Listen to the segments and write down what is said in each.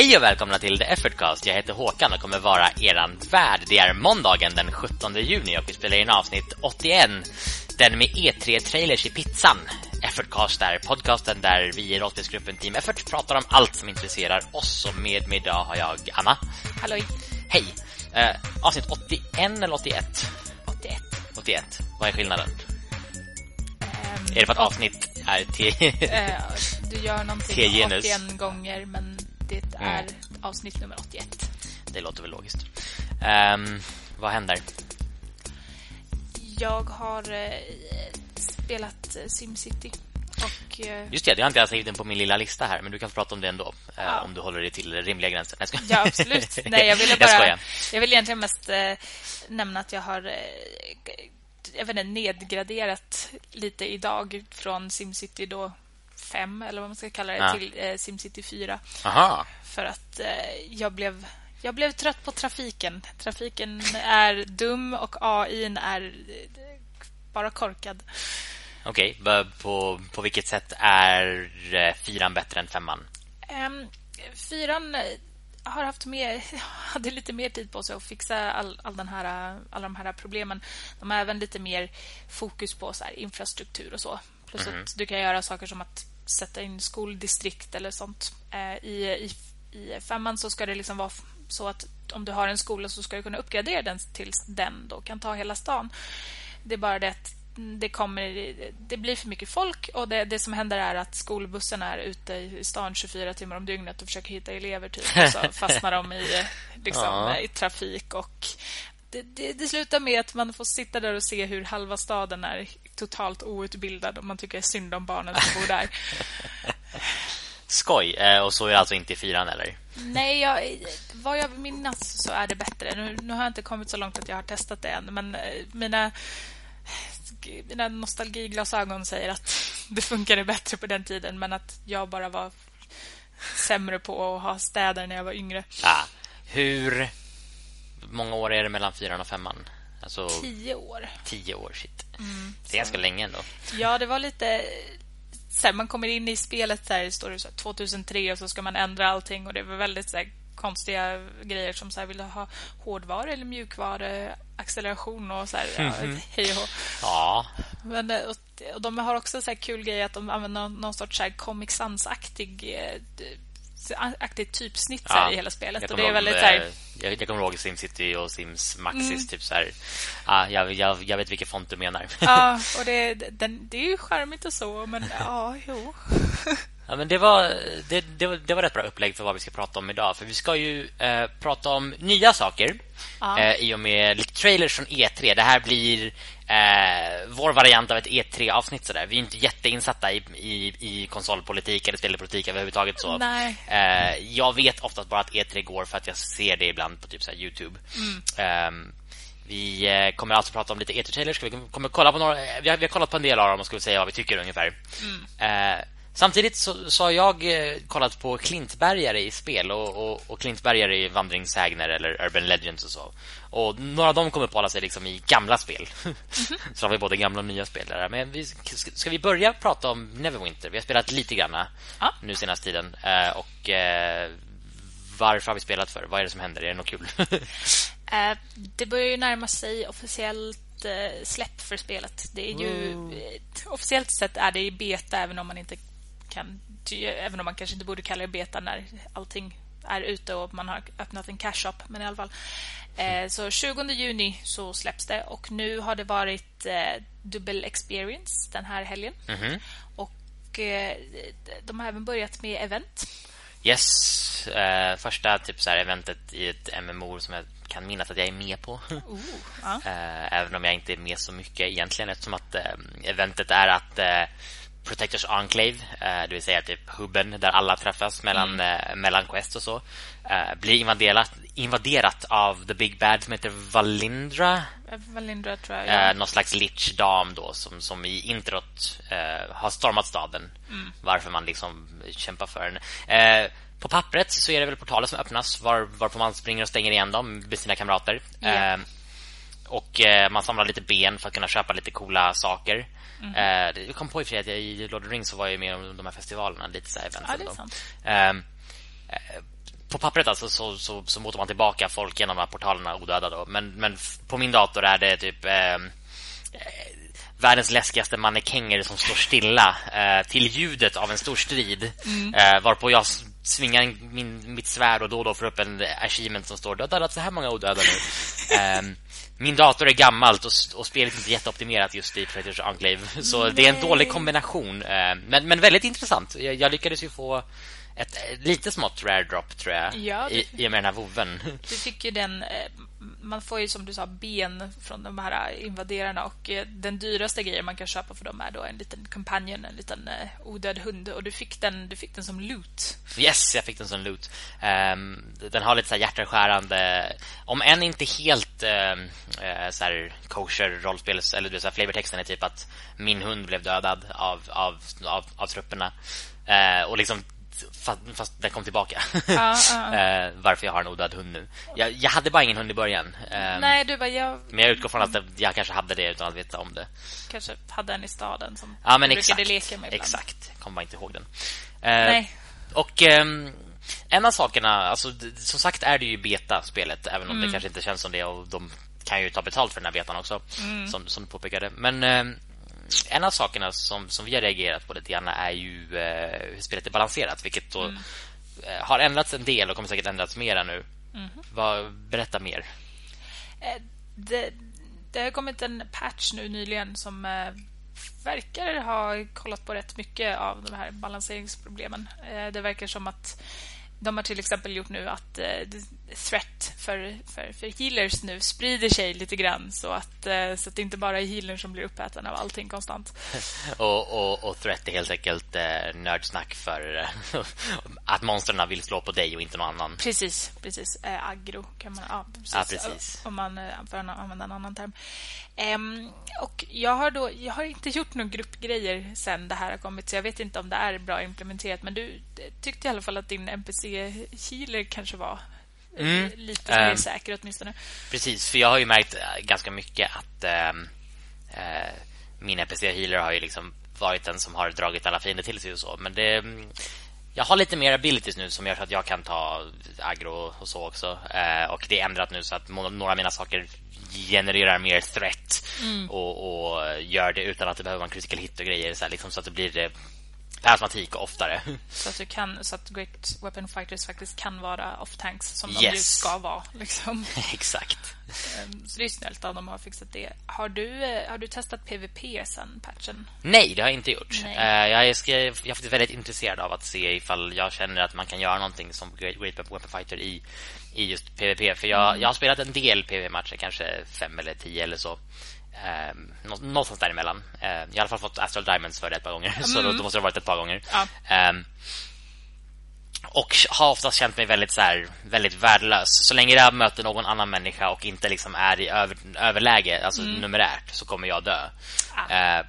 Hej och välkomna till The Effortcast. Jag heter Håkan och kommer vara eran värd. Det är måndagen den 17 juni och vi spelar in avsnitt 81. Den med E3-trailers i pizzan. Effortcast är podcasten där vi i rollspelsgruppen Team Effort pratar om allt som intresserar oss. Och med mig idag har jag Anna. Halloj. Hej. Uh, avsnitt 81 eller 81? 81. 81. Vad är skillnaden? Um, är det för att avsnitt är till... uh, du gör någonting 81 gånger, men det är avsnitt nummer 81. Det låter väl logiskt. Um, vad händer? Jag har uh, spelat SimCity. Och, uh, Just det, jag har inte skrivit den på min lilla lista här Men du kan prata om det ändå ja. Om du håller dig till rimliga gränser jag Ja, absolut Nej, jag ville bara jag, jag vill egentligen mest nämna att jag har jag vet inte, nedgraderat lite idag från SimCity då 5 eller vad man ska kalla det ja. till eh, SimCity 4. Aha. För att eh, jag blev jag blev trött på trafiken. Trafiken är dum och AI är eh, bara korkad. Okej, okay. på, på vilket sätt är eh, fyran bättre än femman? Um, fyran eh, har haft mer, hade lite mer tid på sig att fixa all, all den här, alla de här problemen. De har även lite mer fokus på så infrastruktur och så. Plus mm att du kan göra saker som att sätta in skoldistrikt eller sånt. Eh, I, i, I femman så ska det liksom vara så att om du har en skola så ska du kunna uppgradera den tills den då kan ta hela stan. Det är bara det att det, kommer, det blir för mycket folk och det, det som händer är att skolbussen är ute i stan 24 timmar om dygnet och försöker hitta elever typ. Och så fastnar de i, liksom, ja. i trafik och det, det, det, slutar med att man får sitta där och se hur halva staden är totalt outbildad och man tycker synd om barnen som bor där. Skoj. Eh, och så är det alltså inte i fyran, eller? Nej, jag, vad jag minnas så är det bättre. Nu, nu, har jag inte kommit så långt att jag har testat det än. Men eh, mina, mina nostalgiglasögon säger att det funkade bättre på den tiden. Men att jag bara var sämre på att ha städer när jag var yngre. Ah, hur många år är det mellan fyran och femman? Alltså, tio år. Tio år, shit. Mm, det är ganska länge ändå. Ja, det var lite... Så här, man kommer in i spelet så här, står det så här, 2003 och så ska man ändra allting och det var väldigt så här, konstiga grejer som så här, vill du ha hårdvara eller mjukvara acceleration och så här, mm -hmm. ja, mhm. hej och Ja. Men, och, och de har också så kul grej att de använder någon, någon sorts så här Comic Sans-aktig eh, aktigt typsnitt ja, i hela spelet. Och det är väldigt ihåg, här... jag, jag kommer ihåg SimCity och Sims Maxis mm. typ så här. Ah, jag, jag, jag vet vilken font du menar. Ja, och det, den, det är ju charmigt och så, men ja, jo. Ja, men det var, det, det, var, det var rätt bra upplägg för vad vi ska prata om idag. För vi ska ju eh, prata om nya saker ja. eh, i och med lite trailers från E3. Det här blir eh, vår variant av ett E3-avsnitt. Vi är inte jätteinsatta i, i, i konsolpolitik eller spelpolitik överhuvudtaget. Så. Nej. Eh, jag vet oftast bara att E3 går för att jag ser det ibland på typ så Youtube. Mm. Ehm, vi eh, kommer alltså prata om lite E3-trailers. Vi kommer kolla på några, vi har, vi har kollat på en del av dem och skulle säga vad vi tycker ungefär. Mm. Eh, Samtidigt så, så har jag eh, kollat på Klintbergare i spel och, och, och Klintbergare i vandringssägner eller Urban Legends och så. Och några av dem kommer uppehålla sig liksom i gamla spel. Mm -hmm. så har vi både gamla och nya spel där. Men vi, ska, ska vi börja prata om Neverwinter? Vi har spelat lite grann ja. nu senaste tiden. Eh, och eh, varför har vi spelat för? Vad är det som händer? Är det något kul? eh, det börjar ju närma sig officiellt eh, släpp för spelet. Det är ju mm. officiellt sett är det i beta även om man inte kan, även om man kanske inte borde kalla det beta när allting är ute och man har öppnat en cash shop men i alla fall. Eh, så 20 juni så släpps det och nu har det varit eh, dubbel experience den här helgen. Mm -hmm. Och eh, de har även börjat med event. Yes, eh, första typ så här eventet i ett MMO som jag kan minnas att jag är med på. Uh, ja. Eh, även om jag inte är med så mycket egentligen eftersom att eh, eventet är att Protectors Enclave, eh, det vill säga typ hubben där alla träffas mellan, mm. Eh, mellan quest och så, eh, blir invaderat, invaderat av The Big Bad som heter Valindra. Valindra tror jag. Ja. någon slags lich-dam då som, som i introt har stormat staden. Mm. Varför man liksom kämpar för den. på pappret så är det väl portaler som öppnas var, varpå man springer och stänger igen dem med sina kamrater. Yeah. och man samlar lite ben för att kunna köpa lite coola saker. Mm. Eh, jag kom på i för att jag, i Lord of the Rings så var jag med om de här festivalerna lite så här ja, är sant. Ehm, eh, på pappret alltså så, så, så motar man tillbaka folk genom de här portalerna odöda då. Men, men på min dator är det typ eh, världens läskigaste mannekänger som står stilla eh, till ljudet av en stor strid. Mm. Eh, varpå jag svingar min, mitt svärd och då och då får upp en achievement som står dödat så här många odöda nu. min dator är gammalt och, och spelet är inte jätteoptimerat just i Predators Enclave. Så Nej. det är en dålig kombination. Eh, men, men väldigt intressant. Jag, jag lyckades ju få ett, ett lite smått rare drop tror jag ja, det, i, i och med den här voven. Du fick ju den eh, man får ju som du sa ben från de här invaderarna och eh, den dyraste grejen man kan köpa för dem är då en liten companion, en liten uh, odöd hund och du fick den du fick den som loot. Yes, jag fick den som loot. Um, den har lite så här hjärtskärande om än inte helt uh, så här kosher rollspel eller du så här flavortexten är typ att min hund blev dödad av av av, av trupperna. Uh, och liksom fast, fast den kom tillbaka. Ja, ja. eh, varför jag har en odöd hund nu. Jag, jag, hade bara ingen hund i början. Eh, Nej, du bara jag... Men jag utgår från att jag kanske hade det utan att veta om det. Kanske hade en i staden som ja, men exakt, leka med ibland. Exakt. Jag kommer bara inte ihåg den. Eh, Nej. Och ehm, en av sakerna, alltså som sagt är det ju beta-spelet även om mm. det kanske inte känns som det och de kan ju ta betalt för den här betan också mm. som, som du påpekade. Men ehm, en av sakerna som, som vi har reagerat på lite grann är ju eh, hur spelet är balanserat, vilket då mm. eh, har ändrats en del och kommer säkert ändras mer nu. Mm. Vad, berätta mer. Eh, det, det har kommit en patch nu nyligen som eh, verkar ha kollat på rätt mycket av de här balanseringsproblemen. Det verkar som att de har till exempel gjort nu att threat för, för, för healers nu sprider sig lite grann så att, eh, så att det inte bara är healern som blir uppäten av allting konstant. och, och, och threat är helt enkelt eh, nördsnack för eh, att monstren vill slå på dig och inte någon annan. Precis, precis. Eh, aggro kan man... Ja, precis. Ja, precis. Om man eh, för använda en annan term. Um, och jag har, då, jag har inte gjort några gruppgrejer sen det här har kommit så jag vet inte om det är bra implementerat men du tyckte i alla fall att din NPC-healer kanske var mm. lite mer um, säker åtminstone. Precis, för jag har ju märkt äh, ganska mycket att äh, min NPC-healer har ju liksom varit den som har dragit alla fiender till sig och så. Men det, jag har lite mer abilities nu som gör så att jag kan ta aggro och så också. Eh, och det är ändrat nu så att några av mina saker genererar mer threat mm. och, och, gör det utan att det behöver vara en critical hit och grejer så, här, liksom, så att det blir eh, per automatik oftare. Så att, du kan, så att Great Weapon Fighters faktiskt kan vara off-tanks som yes. de ska vara. Liksom. Exakt. Ehm, så det är snällt att de har fixat det. Har du, eh, har du testat PVP sen patchen? Nej, det har jag inte gjort. Nej. Eh, jag, är, jag är faktiskt väldigt intresserad av att se ifall jag känner att man kan göra någonting som Great Weapon Fighter i, i just PVP. För jag, mm. jag har spelat en del PVP-matcher, kanske fem eller tio eller så. Eh, någonstans däremellan. Eh, jag har i alla fall fått Astral Diamonds för det ett par gånger. Mm. Så då, då, måste det ha varit ett par gånger. Ja. Eh, och har oftast känt mig väldigt så här, väldigt värdelös. Så länge jag möter någon annan människa och inte liksom är i över, överläge, alltså mm. numerärt, så kommer jag dö. Ah. Eh,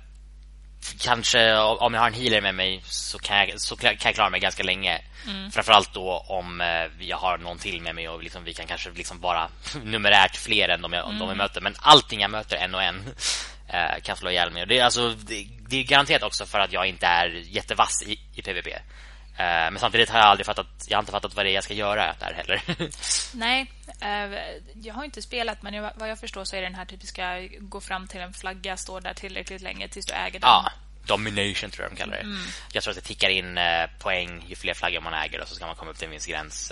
kanske om jag har en healer med mig så kan jag, så kan jag klara mig ganska länge. Mm. Framförallt då om eh, jag har någon till med mig och liksom, vi kan kanske liksom vara numerärt fler än de jag, mm. de jag möter. Men allting jag möter en och en eh, kan slå ihjäl mig. Det är, alltså, det, det, är garanterat också för att jag inte är jättevass i, i PvP. Eh, men samtidigt har jag aldrig fattat Jag har inte fattat vad det är jag ska göra där heller. Nej, eh, jag har inte spelat Men vad jag förstår så är det den här typiska Gå fram till en flagga, stå där tillräckligt länge Tills du äger den. Ja, domination tror jag de kallar det. Mm. Jag tror att det tickar in eh, poäng Ju fler flaggor man äger Och så ska man komma upp till en viss gräns.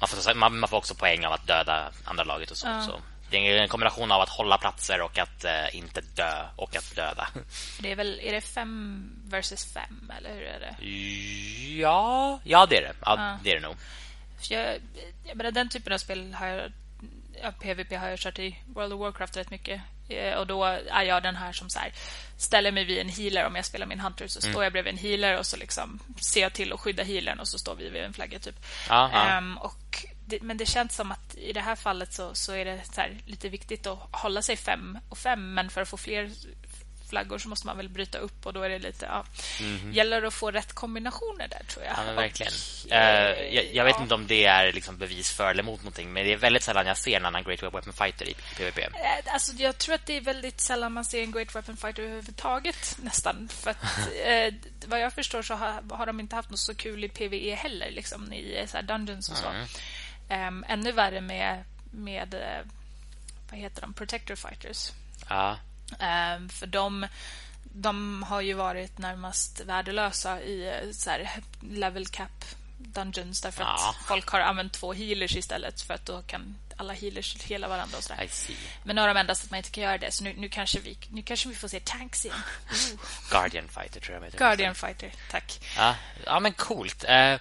Man får, man, man får också poäng av att döda andra laget och så, ja. så det är en kombination av att hålla platser och att eh, inte dö och att döda. Det är väl är det fem versus fem eller hur är det? Ja, ja det är det. Ja, ja. det är det nog. Jag, jag menar, den typen av spel har jag ja, PVP har jag kört i World of Warcraft rätt mycket. Eh, och då är jag den här som så här, ställer mig vid en healer om jag spelar min hunter så mm. står jag bredvid en healer och så liksom ser jag till att skydda healern och så står vi vid en flagga typ. Um, och det, men det känns som att i det här fallet så, så är det här, lite viktigt att hålla sig fem och fem men för att få fler flaggor så måste man väl bryta upp och då är det lite... Ja, Mhm. Gäller att få rätt kombinationer där, tror jag. Ja, verkligen. Och, Eh, jag, jag vet ja. inte om det är liksom bevis för eller emot någonting, men det är väldigt sällan jag ser en annan Great Weapon Fighter i PvP. Eh, Alltså, jag tror att det är väldigt sällan man ser en Great Weapon Fighter överhuvudtaget nästan. För att, eh, vad jag förstår så har, har de inte haft något så kul i PvE heller, liksom i så dungeons och så. Mm. Ehm, ännu värre med, med eh, vad heter de? Protector Fighters. Ja, Ehm, för de, de har ju varit närmast värdelösa i eh, så här, level cap dungeons därför Ja. att folk har använt två healers istället för att då kan alla healers hela varandra och sådär. Men nu har de ändrat att man inte kan göra det så nu, nu, kanske, vi, nu kanske vi får se tanks igen. Guardian Fighter tror jag. Guardian Fighter, tack. Ja, ja men coolt. Eh,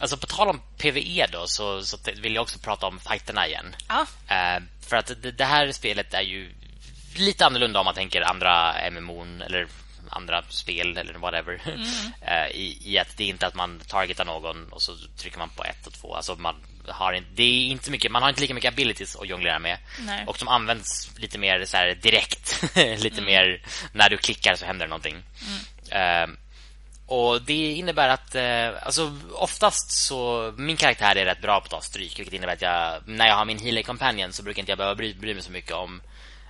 alltså på tal om PvE då så, så vill jag också prata om fighterna igen. Ja, Eh, för att det, det här spelet är ju lite annorlunda om man tänker andra MMO eller andra spel eller whatever. Eh, i, I att det är inte att man targetar någon och så trycker man på ett och två. Alltså man har inte, det är inte mycket, man har inte lika mycket abilities att jonglera med. Nej. Och de används lite mer så direkt. lite mer när du klickar så händer någonting. Eh, och det innebär att eh, alltså oftast så min karaktär är rätt bra på att ta stryk vilket innebär att jag när jag har min healer companion så brukar inte jag behöva bry, bry mig så mycket om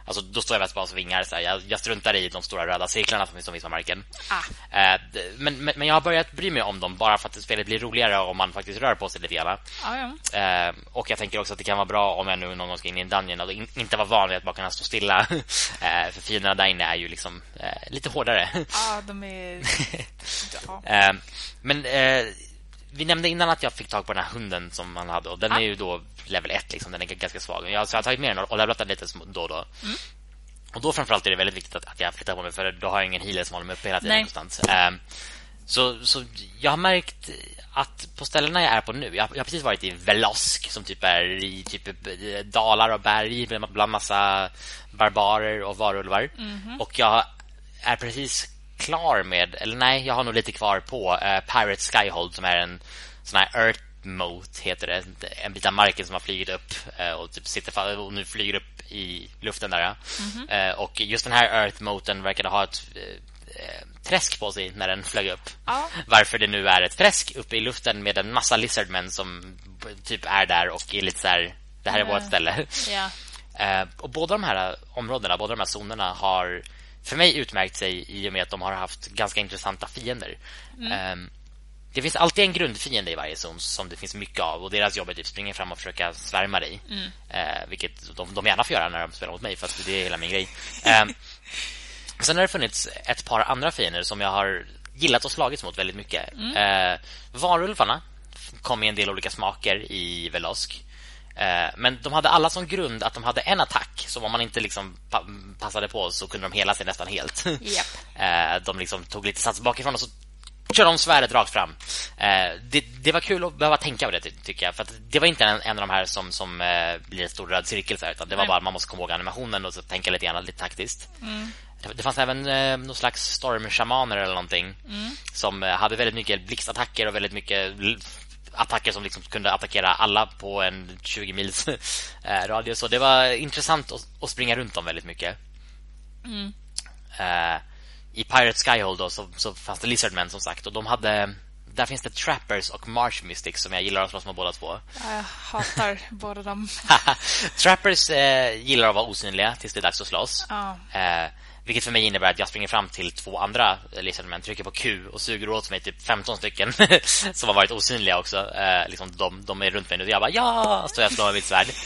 Alltså då står jag mest bara och svingar så här. Jag, jag struntar i de stora röda cirklarna som finns, som marken. Ah. Eh, men, men, men jag har börjat bry mig om dem bara för att spelet blir roligare om man faktiskt rör på sig lite grann. ja, ja. Eh, och jag tänker också att det kan vara bra om jag nu någon gång ska in i en dungeon och in, inte vara van vid att bara kunna stå stilla. eh, för fienderna där inne är ju liksom eh, lite hårdare. ja de är... Ja. Eh, men eh, vi nämnde innan att jag fick tag på den här hunden som man hade och den Ja. är ju då level 1 liksom, den är ganska svag. Jag, så jag har tagit med den och levlat den lite då och då. Mm. Och då framförallt är det väldigt viktigt att, att jag flyttar på mig för då har jag ingen healer som håller mig uppe hela tiden Nej. någonstans. Eh, så, så jag har märkt att på ställena jag är på nu, jag, jag har precis varit i Velosk som typ är i typ eh, dalar och berg bland massa barbarer och varulvar. Och jag är precis klar med, eller nej, jag har nog lite kvar på eh, Pirate Skyhold som är en sån här Earth Moat heter det. En bit av marken som har flugit upp eh, och typ sitter och nu flyger upp i luften där. ja. Eh, och just den här Earth Moaten verkade ha ett eh, träsk på sig när den flög upp. Ja. Varför det nu är ett träsk uppe i luften med en massa lizardmen som typ är där och är lite så här det här är Ja. vårt ställe. ja. Eh, och båda de här områdena, båda de här zonerna har för mig utmärkt sig i och med att de har haft ganska intressanta fiender. Eh, det finns alltid en grundfiende i varje zon som det finns mycket av och deras jobb är typ springa fram och försöka svärma dig. Eh, vilket de, de gärna får göra när de spelar mot mig för att det är hela min grej. Eh, sen har det funnits ett par andra fiender som jag har gillat och slagits mot väldigt mycket. Eh, varulvarna kom i en del olika smaker i Velosk. Eh, Men de hade alla som grund att de hade en attack som om man inte liksom pa passade på så kunde de hela sig nästan helt. Japp. Eh, de liksom tog lite sats bakifrån och så körde de svärdet rakt fram. Eh, det, det var kul att behöva tänka på det, ty tycker jag. För det var inte en, en av de här som, som blir en stor röd cirkel, så här, utan det var bara att man måste komma ihåg animationen och så tänka lite grann lite taktiskt. Det, det fanns även eh, någon slags stormshamaner eller någonting som eh, hade väldigt mycket blixtattacker och väldigt mycket attacker som liksom kunde attackera alla på en 20 mils eh, radie. Så det var intressant att, springa runt dem väldigt mycket. Eh, I Pirate Skyhold då, så, så fanns det Lizardmen som sagt och de hade där finns det Trappers och Marsh Mystics som jag gillar att slåss med båda två. Jag hatar båda dem. Trappers eh, gillar att vara osynliga tills det är dags att slåss. Ja. Eh, vilket för mig innebär att jag springer fram till två andra Lizardmen, trycker på Q och suger åt mig typ 15 stycken som har varit osynliga också. Eh, liksom de, de är runt mig nu och jag bara ja, så jag slår med mitt svärd.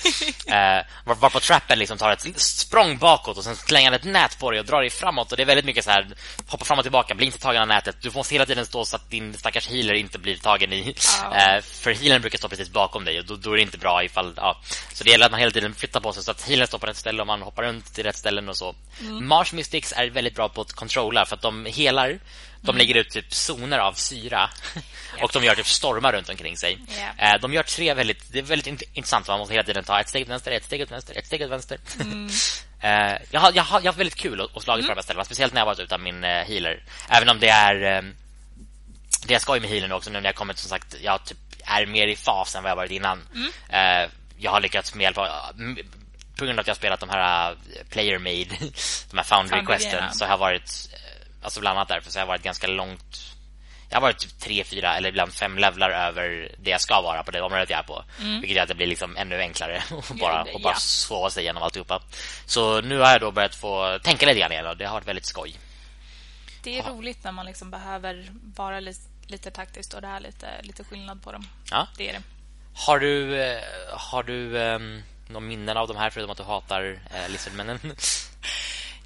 Eh, var, varpå trappen liksom tar ett språng bakåt och sen slänger han ett nät på dig och drar dig framåt och det är väldigt mycket så här hoppa fram och tillbaka, bli inte tagen av nätet. Du måste hela tiden stå så att din stackars healer inte blir tagen i. Eh, för healern brukar stå precis bakom dig och då, då är det inte bra ifall ja. Så det gäller att man hela tiden flyttar på sig så att healern står på rätt ställe och man hoppar runt till rätt ställen och så. Marsh Mystics är väldigt bra på att controlla för att de helar de lägger ut typ zoner av syra och de gör typ stormar runt omkring sig. Ja. Eh, De gör tre väldigt det är väldigt int- intressant man måste hela tiden ta ett steg åt vänster, ett steg åt vänster, ett steg åt vänster. Eh, jag, har, jag, har, jag har väldigt kul att att slagit på de här ställena, speciellt när jag varit utan min eh, healer. Även om det är det jag skoj med healern också nu när jag kommit som sagt jag typ är mer i fas än vad jag varit innan. Eh, jag har lyckats med hjälp av på grund av att jag har spelat de här player made de här foundry questen så har jag varit alltså bland annat därför så har jag varit ganska långt jag har varit typ tre, fyra eller ibland fem levlar över det jag ska vara på det området jag är på. Mm. Vilket gör att det blir liksom ännu enklare att bara, och bara ja. sova sig igenom alltihopa. Så nu har jag då börjat få tänka lite grann igen och det har varit väldigt skoj. Det är Aha. roligt när man liksom behöver vara lite, lite taktiskt och det är lite, lite skillnad på dem. Ja. Det är det. Har du, eh, har du um, någon minnen av de här förutom att du hatar uh, lizardmännen?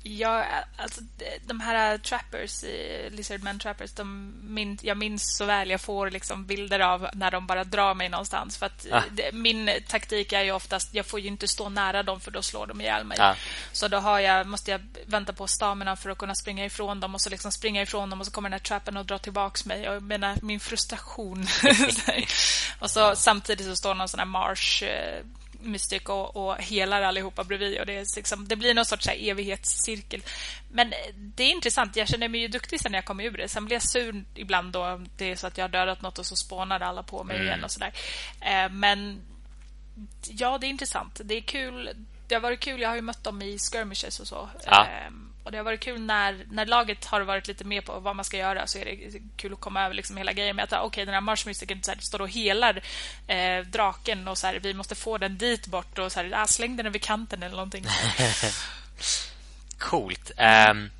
Ja, alltså de här trappers, Lizardman trappers, de min, jag minns så väl. Jag får liksom bilder av när de bara drar mig någonstans. För att ah. det, min taktik är ju oftast, jag får ju inte stå nära dem för då slår de ihjäl mig. Ah. Så då har jag, måste jag vänta på stamina för att kunna springa ifrån dem och så liksom springa ifrån dem och så kommer den här trappen och drar tillbaks mig. Jag menar, min frustration. och så samtidigt så står någon sån här marsh eh, Mystic och, och helar allihopa bredvid. Och det, är liksom, det blir någon sorts här evighetscirkel. Men det är intressant. Jag känner mig ju duktig sen jag kom ur det. Sen blir jag sur ibland då det är så att jag har dödat något och så spånar alla på mig mm. igen och sådär. Eh, men ja, det är intressant. Det är kul. Det har varit kul. Jag har ju mött dem i skirmishes och så. Ja. Eh, och det har varit kul när, när laget har varit lite med på vad man ska göra så är det kul att komma över liksom hela grejen med att okej, okay, den här marshmystiken står och helar eh, draken och så här, vi måste få den dit bort och så här, ah, släng den över kanten eller någonting. Coolt. Um,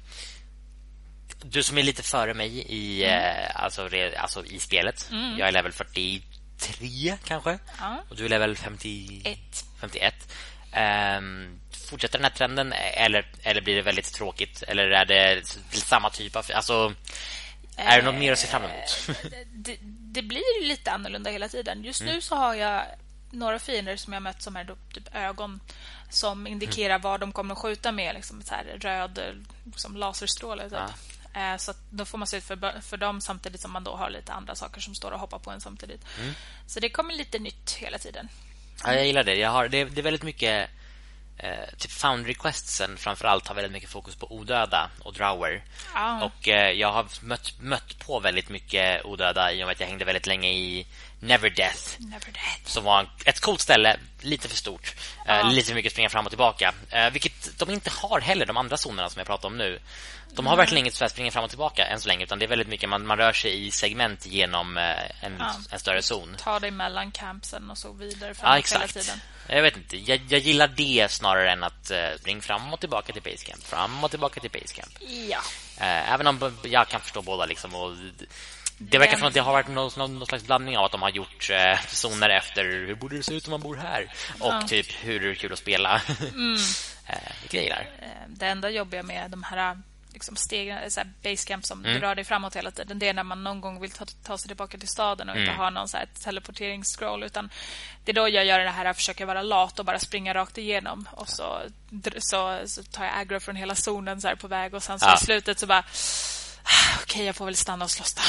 du som är lite före mig i, mm. eh, alltså, re, alltså, i spelet. Mm. Jag är level 43 kanske. Ja. Och du är level 51. 51. Um, fortsätter den här trenden eller, eller blir det väldigt tråkigt? Eller är det samma typ av... Alltså, är det något mer att se fram emot? Eh, det, det blir lite annorlunda hela tiden. Just mm. nu så har jag några fiender som jag mött som är typ ögon som indikerar mm. vad de kommer att skjuta med. Liksom så här röd liksom laserstråle. Typ. Ja. Eh, så då får man se ut för, för dem samtidigt som man då har lite andra saker som står och hoppar på en samtidigt. Mm. Så det kommer lite nytt hela tiden. Ja, jag gillar det. Jag har, det, det är väldigt mycket eh, typ Foundry Questsen framförallt har väldigt mycket fokus på odöda och drower. Ah. Och eh, jag har mött, mött på väldigt mycket odöda i och med att jag hängde väldigt länge i Never Death. Never Death. Som var ett coolt ställe, lite för stort. Ah. Eh, lite för mycket springa fram och tillbaka. Eh, vilket de inte har heller, de andra zonerna som jag pratar om nu. De har verkligen inget för att springa fram och tillbaka än så länge utan det är väldigt mycket man, man rör sig i segment genom eh, en, ja. en större zon. Ta dig mellan campsen och så vidare ja, exakt. hela tiden. Jag vet inte, jag, jag gillar det snarare än att uh, springa fram och tillbaka till basecamp, fram och tillbaka till basecamp. Ja. Uh, även om jag kan förstå båda liksom och det verkar som att det har varit någon, någon, slags blandning av att de har gjort eh, zoner efter hur borde det se ut om man bor här och ja. typ hur är det kul att spela. Mm. eh. Det enda jobbiga med de här liksom steg, så här basecamp som mm. rör dig framåt hela tiden. Det är när man någon gång vill ta, ta sig tillbaka till staden och mm. inte ha någon så här teleporteringsscroll. Utan det är då jag gör det här att försöka vara lat och bara springa rakt igenom. Och så, så, så tar jag aggro från hela zonen så på väg. Och sen så ja. i slutet så bara... Okej, okay, jag får väl stanna och slåss då.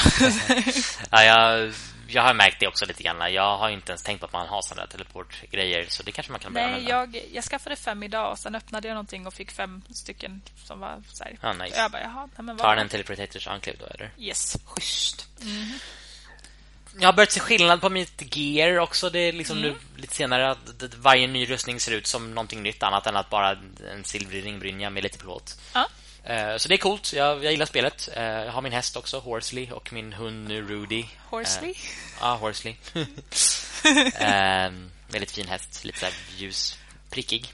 ja, jag jag har märkt det också lite grann. Jag har inte ens tänkt på att man har sådana teleportgrejer så det kanske man kan börja Nej, jag, jag skaffade fem idag och sen öppnade jag någonting och fick fem stycken som var så här. Ah, nice. Jag bara, jaha, nej, men vad... Tar den teleportators enclave då eller? Yes. Schysst. Mm. Jag har börjat se skillnad på mitt gear också. Det är liksom mm. nu lite senare att varje ny rustning ser ut som någonting nytt annat än att bara en silvrig ringbrynja med lite plåt. Ja. Eh, så det är coolt. Jag, jag gillar spelet. Eh, jag har min häst också, Horsley, och min hund Rudy. Horsley? Eh, ja, Horsley. väldigt fin häst, lite så ljus, prickig.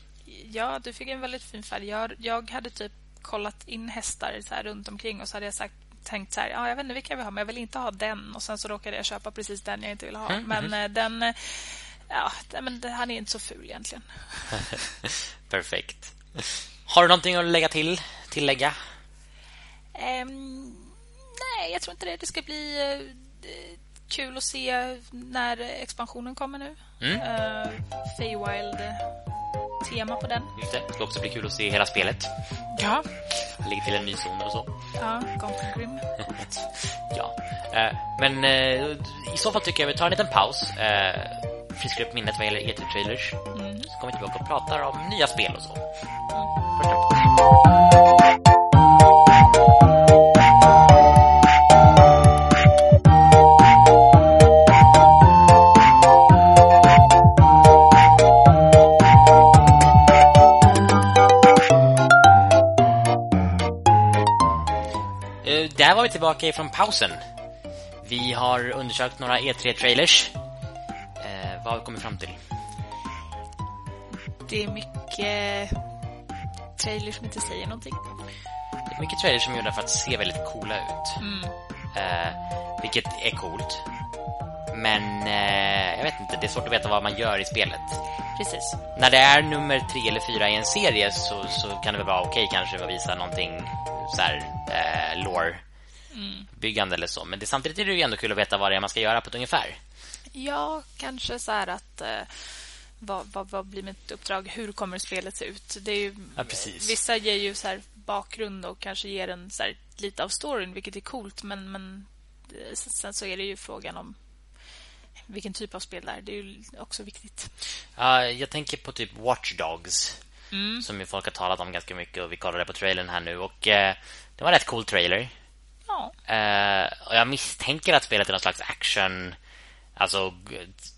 Ja, du fick en väldigt fin färg. Jag, jag hade typ kollat in hästar så här runt omkring och så hade jag sagt tänkt så här, ja, jag vet inte vilka jag vill ha, men jag vill inte ha den. Och sen så råkade jag köpa precis den jag inte vill ha. Mm, men mm. den, ja, men han är inte så ful egentligen. Perfekt. Har du någonting att lägga till? Tillägga? Um, nej, jag tror inte det. Det ska bli uh, kul att se när expansionen kommer nu. Mm. Uh, Feywild-tema på den. Just det. Det ska också bli kul att se hela spelet. Ja. Lägger till en ny zon och så. Ja, Grim. ja. Uh, men i så fall tycker jag vi tar en liten paus friskar upp minnet vad gäller E3-trailers. Mm. Så kommer vi tillbaka och pratar om nya spel och så. Mm. Eh, där var vi tillbaka ifrån pausen. Vi har undersökt några E3-trailers vad har kommit fram till? Det är mycket trailers som inte säger någonting. Det är mycket trailers som är gjorda för att se väldigt coola ut. Mm. Eh, vilket är coolt. Men eh, jag vet inte, det är svårt att veta vad man gör i spelet. Precis. När det är nummer tre eller fyra i en serie så, så kan det väl vara okej kanske att visa någonting så här eh, lore byggande eller så. Men det, samtidigt är det ju ändå kul att veta vad det är man ska göra på ett ungefär. Ja, kanske så här att eh, vad, vad, vad blir mitt uppdrag? Hur kommer spelet se ut? Det är ju, Ja. Vissa ger ju så här bakgrund och kanske ger en så här lite av storyn, vilket är coolt. Men, men eh, sen så är det ju frågan om vilken typ av spel det är. Det är ju också viktigt. Ja, jag tänker på typ Watch Dogs som ju folk har talat om ganska mycket och vi kollade på trailern här nu och eh, det var en rätt cool trailer. Ja, Eh, och jag misstänker att spelet är någon slags action Alltså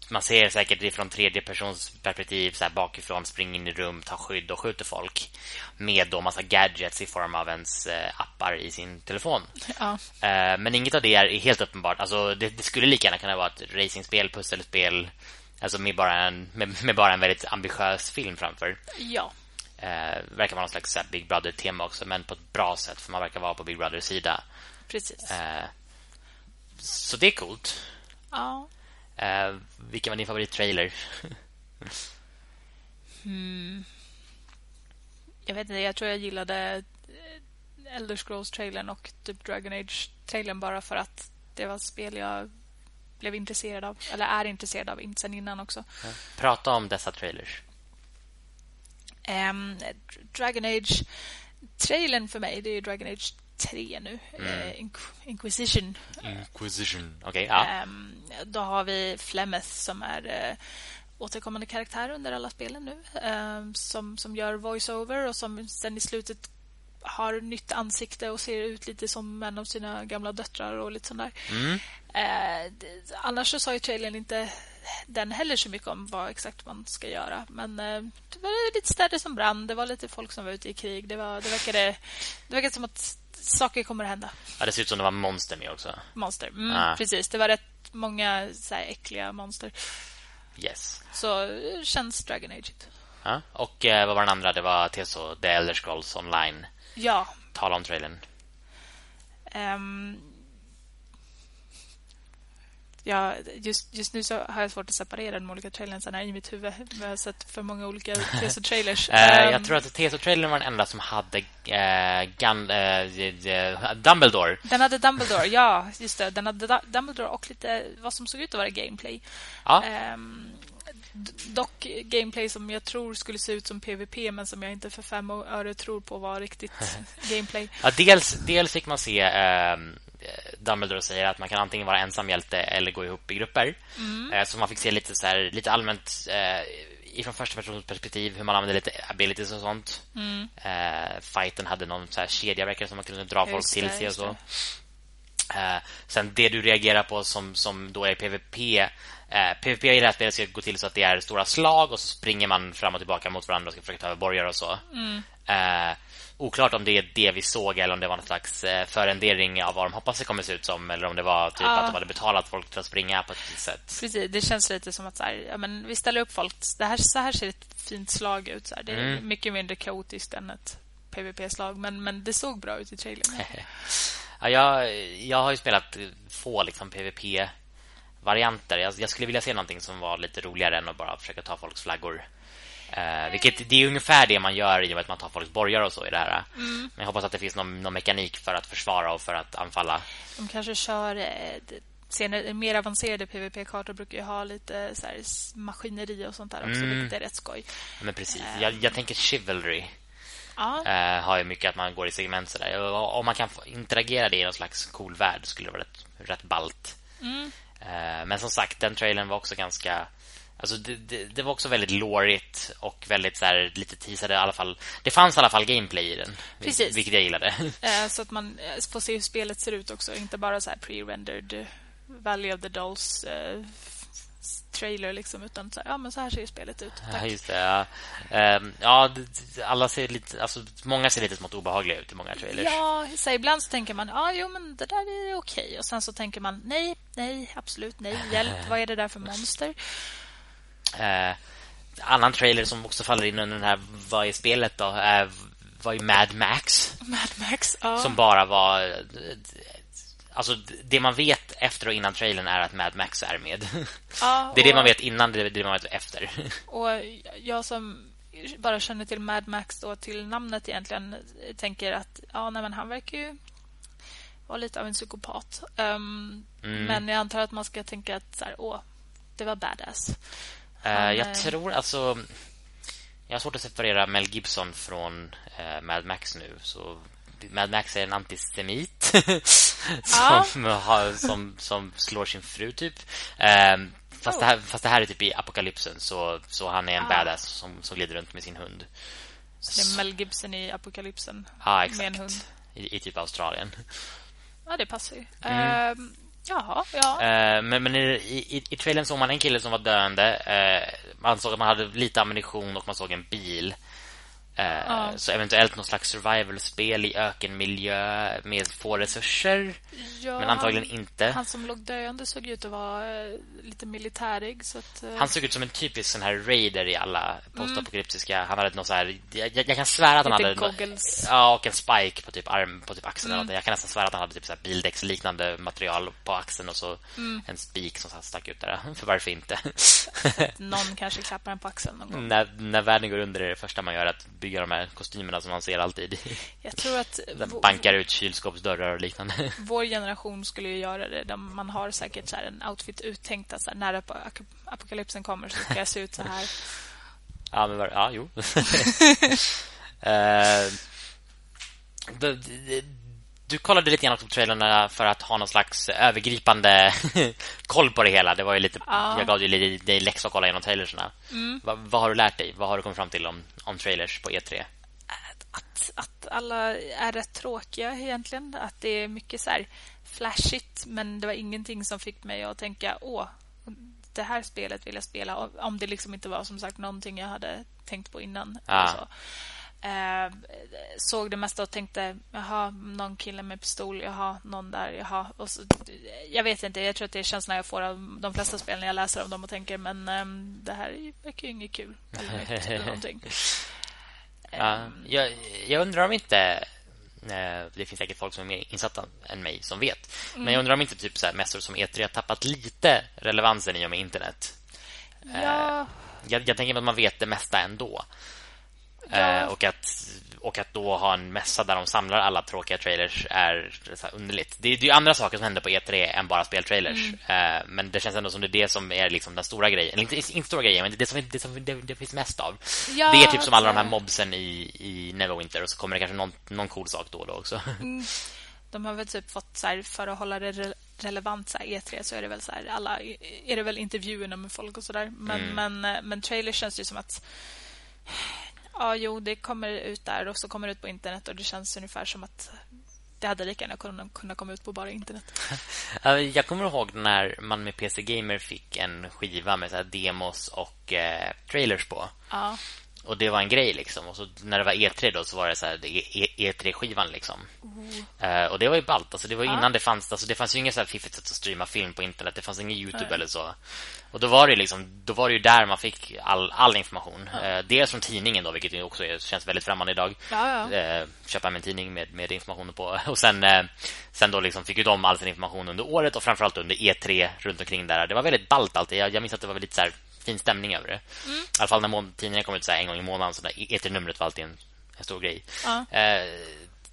man ser säkert ifrån tredje persons perspektiv så bakifrån, springer in i rum, tar skydd och skjuter folk med då massa gadgets i form av ens eh, appar i sin telefon. ja. Eh, men inget av det är helt uppenbart. Alltså det, det skulle lika gärna kunna vara ett racingspel, pusselspel alltså med bara en med, med bara en väldigt ambitiös film framför. ja. Eh, verkar vara någon slags Big Brother tema också, men på ett bra sätt för man verkar vara på Big Brothers sida. precis. Eh, så det är coolt. Ja. Eh, vilken var din favorittrailer? Jag vet inte, jag tror jag gillade eh, Elder Scrolls-trailern och typ Dragon Age-trailern bara för att det var spel jag blev intresserad av. Eller är intresserad av in- sen innan också. Prata om dessa trailers. Um, Dragon Age-trailern för mig, det är ju Dragon Age 3 nu. Eh, Inq- Inquisition. Inquisition. Okej, ja. Ehm, då har vi Flemeth som är eh, återkommande karaktär under alla spelen nu. ehm, som, som gör voiceover och som sen i slutet har nytt ansikte och ser ut lite som en av sina gamla döttrar och lite sånt där. Mm. Eh, annars så sa ju trailern inte den heller så mycket om vad exakt man ska göra. Men eh, det var lite städer som brann, det var lite folk som var ute i krig. Det, var, det, verkade, det verkade som att saker kommer att hända. ja. Det ser ut som det var monster med också. Monster. Mm, Ah. Precis, det var rätt många så här äckliga monster. Yes. Så känns Dragon Age. Ja. Och eh, vad var den andra? Det var TSO, The Elder Scrolls Online. Ja. Tala om trailern. ehm, ja just, just nu så har jag svårt att separera de olika trailersarna i mitt huvud. Jag har sett för många olika TSO-trailers. Eh, Ehm, jag tror att TSO-trailern var den enda som hade eh, Gun, eh, Dumbledore. Den hade Dumbledore, ja, just det. Den hade Du- Dumbledore och lite vad som såg ut att vara gameplay. Ja. Ehm, d- dock gameplay som jag tror skulle se ut som PVP men som jag inte för fem öre tror på var riktigt gameplay. Ja, dels, dels fick man se eh, Dumbledore säger att man kan antingen vara ensam hjälte eller gå ihop i grupper. Eh, så man fick se lite så här, lite allmänt eh, ifrån första persons perspektiv hur man använder lite abilities och sånt. Eh, fighten hade någon så här kedja verkar som man kunde dra folk Just till det, sig och så. Eh, sen det du reagerar på som, som då är PVP eh, PVP i det här spelet ska gå till så att det är stora slag och så springer man fram och tillbaka mot varandra och ska försöka ta över borgar och så. Eh, oklart om det är det vi såg eller om det var någon slags eh, förendering av vad de hoppas det kommer se ut som eller om det var typ Ja. att de hade betalat folk för att springa på ett sätt. Precis, det känns lite som att så här, ja, men vi ställer upp folk. Det här, så här ser ett fint slag ut. Så här. Det är Mm. mycket mindre kaotiskt än ett PVP-slag. Men, men det såg bra ut i trailern. Ja, jag, jag har ju spelat få liksom PVP-varianter. Jag, jag skulle vilja se någonting som var lite roligare än att bara försöka ta folks flaggor. Eh, vilket det är ungefär det man gör i och med att man tar folks borgar och så i det här. Men jag hoppas att det finns någon, någon mekanik för att försvara och för att anfalla. De kanske kör... eh, Senare, mer avancerade PVP-kartor brukar ju ha lite så här, maskineri och sånt där också, Mm. vilket är rätt skoj. Men precis, jag, jag tänker chivalry. Ja, eh, har ju mycket att man går i segment sådär. Om man kan interagera det i någon slags cool värld skulle det vara rätt, rätt ballt. Eh, men som sagt, den trailern var också ganska... Alltså det, det, det var också väldigt lårigt och väldigt så här, lite teasade i alla fall. Det fanns i alla fall gameplay i den. Precis. Vilket jag gillade. eh, så att man eh, får se hur spelet ser ut också. Inte bara så här pre-rendered eh, Valley of the Dolls trailer liksom utan så här, ja men så här ser spelet ut. Tack. Ja, just det. Ja, um, ja alla ser lite alltså många ser lite smått obehagliga ut i många trailers. Ja, så ibland så tänker man, ja jo men det där är okej och sen så tänker man nej, nej, absolut nej, hjälp, vad är det där för monster? Uh, annan trailer som också faller in under den här vad är spelet då? Uh, var ju Mad Max. Mad Max, ja. Som bara var Alltså det man vet efter och innan trailern är att Mad Max är med. Ja, det är det man vet innan, det är det man vet efter. Och jag som bara känner till Mad Max då till namnet egentligen tänker att ja, nej, men han verkar ju vara lite av en psykopat. Um, mm. Men jag antar att man ska tänka att så här, åh, det var badass. Han, jag tror alltså jag har svårt att separera Mel Gibson från uh, Mad Max nu så Mad Max är en antisemit som, har, som, som slår sin fru typ. Um, fast, oh. det här, fast det här är typ i apokalypsen så, så han är en ah. badass som, som glider runt med sin hund. Så det är Mel Gibson i apokalypsen ja, exakt. med en hund. I, i typ Australien. Ja, det passar ju. Mm. Uh, jaha, ja. Eh, men men i, i, i trailern såg man en kille som var döende. Eh, man såg att man hade lite ammunition och man såg en bil. Eh, ja. Så eventuellt någon slags survival-spel i ökenmiljö med få resurser. Ja, men antagligen han, inte. Han som låg döende såg ut att vara eh, lite militärig. Så att, uh... Han såg ut som en typisk sån här raider i alla postapokalyptiska. Mm. Han hade någon så här... Jag, jag kan svära att han hade... Goggles. Ja, och en spike på typ arm på typ axeln. Mm. Jag kan nästan svära att han hade typ så bildäcksliknande material på axeln och så mm. en spik som stack ut där. För varför inte? någon kanske klappar en på axeln någon gång. När, när världen går under är det första man gör att bygga de här kostymerna som man ser alltid. Jag tror att bankar ut kylskåpsdörrar och liknande. Vår generation skulle ju göra det. Man har säkert så en outfit uttänkt att så här, när apokalypsen kommer så ska jag se ut så här. Ja, men ja, jo. uh, du kollade lite grann på trailrarna för att ha någon slags övergripande koll på det hela. Det var ju lite ja. jag gav dig läxa att kolla igenom trailersna. Mm. Va, vad har du lärt dig? Vad har du kommit fram till om, om trailers på E3? Att, att alla är rätt tråkiga egentligen. Att det är mycket så här flashigt men det var ingenting som fick mig att tänka åh, det här spelet vill jag spela om det liksom inte var som sagt någonting jag hade tänkt på innan. Ah. Eh, såg det mesta och tänkte jaha, någon kille med pistol, jaha, någon där, jaha. Och så, jag vet inte, jag tror att det är känslan jag får av de flesta spel när jag läser om dem och tänker men eh, det här verkar ju inget kul. Eller, eller någonting. ja, jag, jag undrar om inte eh, det finns säkert folk som är mer insatta än mig som vet. Mm. Men jag undrar om inte typ så här mässor som E3 har tappat lite relevansen i och med internet. Ja. Eh, jag, jag tänker att man vet det mesta ändå. Ja. Eh, och, att, och att då ha en mässa där de samlar alla tråkiga trailers är underligt. Det, är ju andra saker som händer på E3 än bara speltrailers. Mm. Uh, men det känns ändå som det är det som är liksom den stora grejen. Eller inte, inte stora grejen, men det som, det, som det, det finns mest av. Ja, det är typ som alla de här mobsen i, i Neverwinter och så kommer det kanske någon, någon cool sak då och då också. Mm. De har väl typ fått så här, för att hålla det re relevant så här, E3 så är det väl så här, alla är det väl intervjuerna med folk och så där. Men mm. men eh, men trailer känns ju som att Ja, jo, det kommer ut där och så kommer det ut på internet och det känns ungefär som att det hade lika gärna kunnat, komma ut på bara internet. Jag kommer ihåg när man med PC Gamer fick en skiva med så demos och eh, trailers på. Ja. Och det var en grej liksom Och så när det var E3 då så var det så här E3-skivan e liksom. Uh, och det var ju ballt alltså det var ja. innan det fanns alltså det fanns ju inget så här fiffigt sätt att streama film på internet. Det fanns ingen YouTube Nej. eller så. Och då var det liksom då var det ju där man fick all, all information. Ja. Uh, dels från tidningen då vilket också känns väldigt främmande idag. Ja, uh, köpa en tidning med med information på och sen sen då liksom fick ju de all sin information under året och framförallt under E3 runt omkring där. Det var väldigt ballt alltid. Jag, jag minns att det var väldigt så här fin stämning över det. Mm. I alla fall när tidningen kom ut så en gång i månaden så där E3-numret var alltid en, en stor grej. Ja. Eh,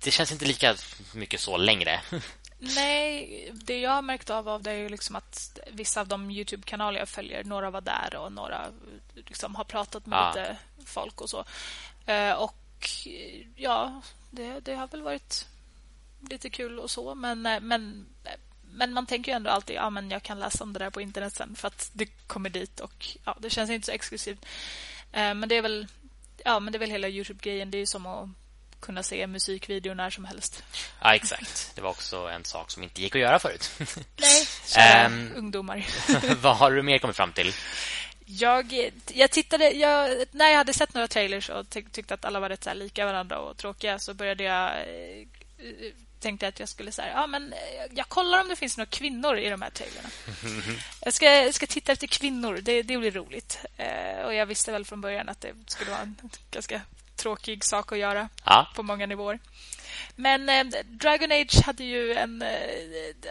det känns inte lika mycket så längre. Nej, det jag har märkt av, av det är liksom att vissa av de Youtube-kanaler jag följer, några var där och några liksom har pratat med ja. lite folk och så. Eh, och ja, det, det har väl varit lite kul och så, men, eh, men men man tänker ju ändå alltid ja men jag kan läsa om det där på internet sen för att det kommer dit och ja, det känns inte så exklusivt. Eh, men det är väl ja, men det är väl hela Youtube grejen, det är ju som att kunna se musikvideo när som helst. Ja, exakt. Det var också en sak som inte gick att göra förut. Nej, um, ungdomar. vad har du mer kommit fram till? Jag, jag tittade jag, när jag hade sett några trailers och tyck, tyckte att alla var rätt lika varandra och tråkiga så började jag tänkte att jag skulle säga, ja men eh, jag kollar om det finns några kvinnor i de här trailerna. jag, ska, jag ska titta efter kvinnor, det, det blir roligt. Eh, och jag visste väl från början att det skulle vara en ganska tråkig sak att göra ja. på många nivåer. Men eh, Dragon Age hade ju en eh,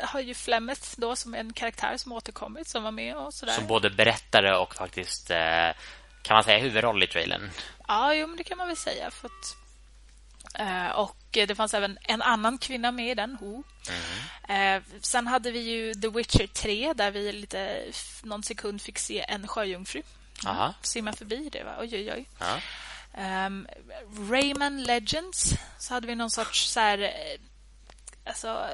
har ju Flemeth då som en karaktär som återkommit som var med och sådär. Som både berättare och faktiskt eh, kan man säga huvudroll i trailern. Ja, jo, men det kan man väl säga för att och det fanns även en annan kvinna med i den, Ho. Mm. Uh, sen hade vi ju The Witcher 3 där vi lite någon sekund fick se en sjöjungfru. Mm. Simma förbi det, va? Oj, oj, oj. Ja. Um, Rayman Legends så hade vi någon sorts så här, alltså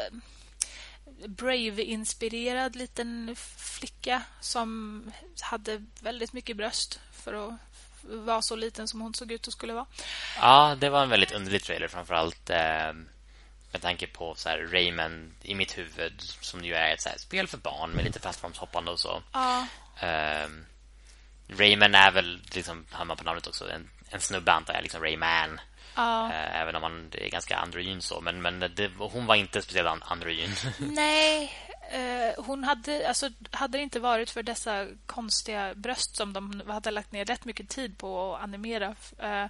Brave-inspirerad liten flicka som hade väldigt mycket bröst för att vara så liten som hon såg ut och skulle vara. Ja, det var en väldigt underlig trailer framförallt eh, med tanke på så här, Rayman i mitt huvud som ju är ett så här, spel för barn med lite plattformshoppande och så. Ja. Eh, Rayman är väl liksom har man på namnet också en, en snubbe antar jag liksom Rayman. Ja. Eh, även om man är ganska androgyn så men men det, hon var inte speciellt androgyn. Nej, eh, hon hade alltså hade det inte varit för dessa konstiga bröst som de hade lagt ner rätt mycket tid på att animera eh,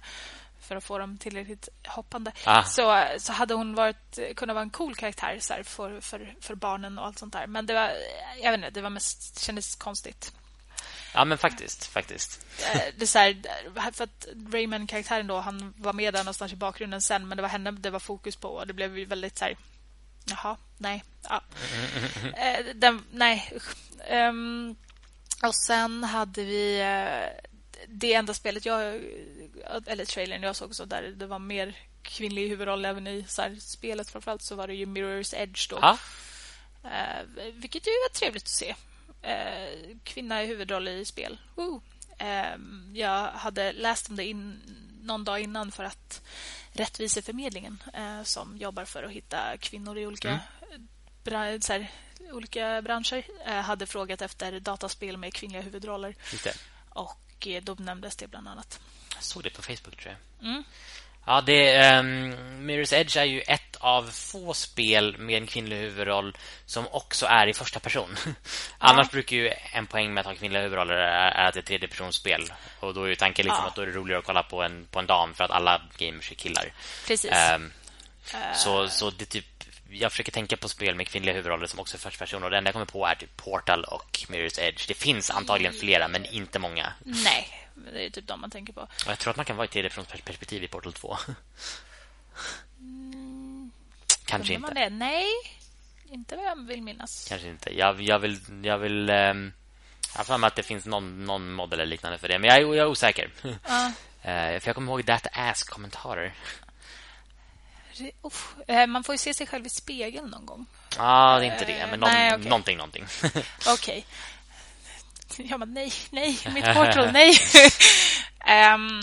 för att få dem tillräckligt hoppande ah. så, så hade hon varit kunnat vara en cool karaktär så här, för, för, för barnen och allt sånt där. Men det var jag vet inte, det var mest kändes konstigt. Ja, men faktiskt. faktiskt. Eh, det är så här, för att Rayman-karaktären då, han var med där någonstans i bakgrunden sen, men det var henne det var fokus på. Och det blev ju väldigt så här, jaha, nej. Ja. Eh, den, nej, um, Och sen hade vi uh, det enda spelet jag, eller trailern jag såg så där det var mer kvinnlig huvudroll även i så här, spelet framförallt så var det ju Mirror's Edge då. Uh, vilket ju var trevligt att se eh, kvinna i huvudroll i spel. Eh, jag hade läst om det in, någon dag innan för att Rättviseförmedlingen eh, som jobbar för att hitta kvinnor i olika, mm. här, olika branscher eh, hade frågat efter dataspel med kvinnliga huvudroller. Och eh, då nämndes det bland annat. Jag såg det på Facebook tror jag. Mm. Ja, det um, Mirror's Edge är ju ett av få spel med en kvinnlig huvudroll som också är i första person. Ja. Annars brukar ju en poäng med att ha kvinnliga huvudroller är att det är tredje personsspel och då är ju tanken liksom ja. att då är det roligare att kolla på en på en dam för att alla gamers är killar. Precis. Um, uh... så så det typ jag försöker tänka på spel med kvinnliga huvudroller som också är första person och det enda jag kommer på är typ Portal och Mirror's Edge. Det finns antagligen flera men inte många. Nej, det är typ de man tänker på. Jag tror att man kan vara i tredje perspektiv i Portal 2. Mm, Kanske inte. Man det? Nej, inte vad jag vill minnas. Kanske inte. Jag, jag vill... Jag vill um, jag har att det finns någon, någon mod eller liknande för det. Men jag, jag är osäker. Uh. uh, för jag kommer ihåg That Ass-kommentarer. Uh, man får ju se sig själv i spegeln någon gång. Ja, ah, det är inte det. Men någon, nej, okay. någonting, någonting. Okej. Okay. Ja, men nej, nej, mitt portal, nej. um,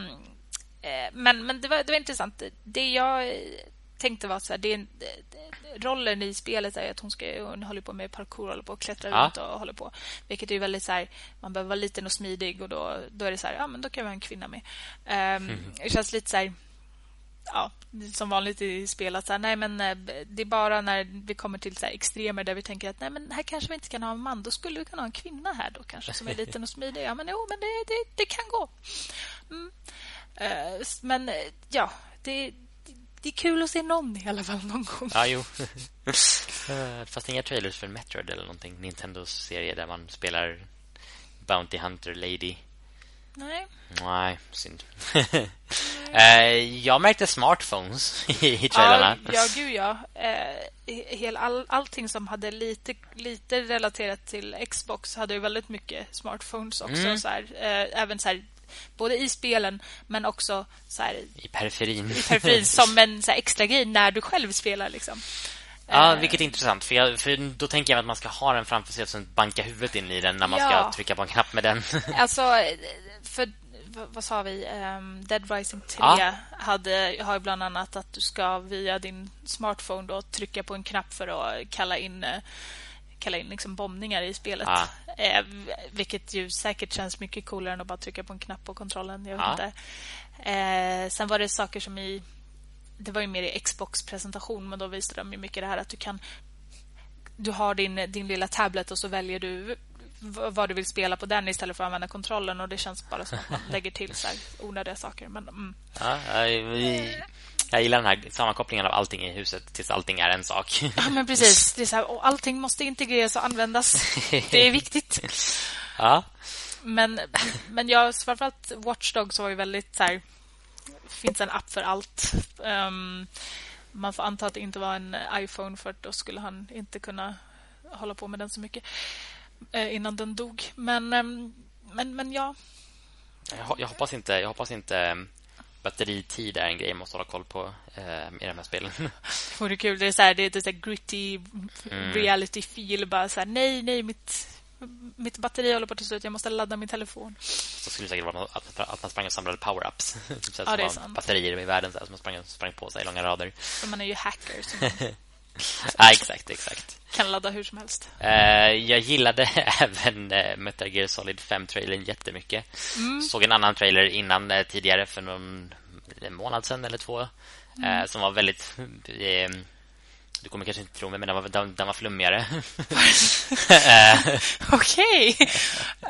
men men det, var, det var intressant. Det jag tänkte var så här, det, rollen i spelet är att hon ska hon håller på med parkour håller på och klättrar ja. runt och håller på. Vilket är väldigt så här, man behöver vara liten och smidig och då då är det så här, ja men då kan vi ha en kvinna med. Um, mm. Det känns lite så här ja, som vanligt i spel att så här, nej men eh, det är bara när vi kommer till så extremer där vi tänker att nej men här kanske vi inte kan ha en man, då skulle vi kunna ha en kvinna här då kanske som är liten och smidig. Ja men jo, men det, det, det kan gå. Mm. Uh, men eh, ja, det, det är kul att se någon i alla fall någon gång. Ja, jo. Fast inga trailers för Metroid eller någonting. Nintendos serie där man spelar Bounty Hunter Lady. Nej. Nej, synd. eh, jag märkte smartphones i trailerna. Ja, ja gud ja. Eh, hel, all, allting som hade lite, lite relaterat till Xbox hade ju väldigt mycket smartphones också. Mm. Så här, eh, även så här, både i spelen men också så här, i periferin. I periferin som en så extra grej när du själv spelar liksom. Ja, vilket är intressant för, jag, för då tänker jag att man ska ha den framför sig och sen banka huvudet in i den när man ja. ska trycka på en knapp med den. alltså för vad, sa vi? Um, Dead Rising 3 Ja. hade, har bland annat att du ska via din smartphone då trycka på en knapp för att kalla in, eh, kalla in liksom bombningar i spelet. Ja. Eh, vilket ju säkert känns mycket coolare än att bara trycka på en knapp på kontrollen. Jag vet Ja. inte. Eh, sen var det saker som i... Det var ju mer i Xbox-presentation, men då visade de ju mycket det här att du kan... Du har din, din lilla tablet och så väljer du vad du vill spela på den istället för att använda kontrollen och det känns bara som att man lägger till så här onödiga saker. Men, mm. Ja, jag, vi- jag gillar den här sammankopplingen av allting i huset tills allting är en sak. Ja, men precis. Det är så här, och allting måste integreras och användas. Det är viktigt. ja. Men, men jag, framförallt Watch Dogs var ju väldigt så här... finns en app för allt. Ehm, man får anta att det inte var en iPhone för då skulle han inte kunna hålla på med den så mycket eh, innan den dog. Men, ehm, men, men ja. Jag, jag hoppas inte, jag hoppas inte um, batteritid är en grej jag måste hålla koll på eh, i de här spelen. Det vore kul. Det är så här, det är så gritty Mm. reality feel. Bara så här, nej, nej, mitt, mitt batteri håller på att ta slut. Jag måste ladda min telefon. Så skulle det säkert vara att, att man sprang och samlade power-ups. typ så Ja, det är som var sant. batterier i världen så här, som man sprang, sprang på sig i långa rader. För man är ju hacker så man Ja, exakt, exakt. kan ladda hur som helst. Eh, jag gillade även uh, Metal Gear Solid 5-trailern jättemycket. Mm. Såg en annan trailer innan eh, tidigare för någon en månad sedan eller två Mm. som var väldigt... du kommer kanske inte tro mig, men den var, den, den var flummigare. Okej.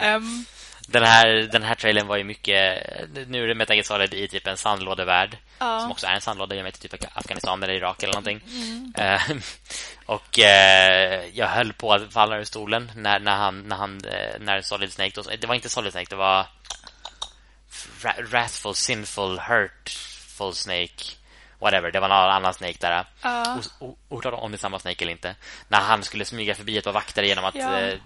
Ehm, den, här, den här trailern var ju mycket... Nu är det Metal Gear Solid i typ en sandlådevärld Ja. som också är en sandlåda. Jag vet inte, typ Afghanistan eller Irak eller någonting. Mm. Eh, och eh, jag höll på att falla ur stolen när, när han när han eh, när Solid Snake då, det var inte Solid Snake, det var Ra- Wrathful, Sinful, Hurtful Snake whatever, det var någon annan Snake där. Ja. Oklart om det är samma Snake eller inte. När han skulle smyga förbi ett par vakter genom att Ja. eh,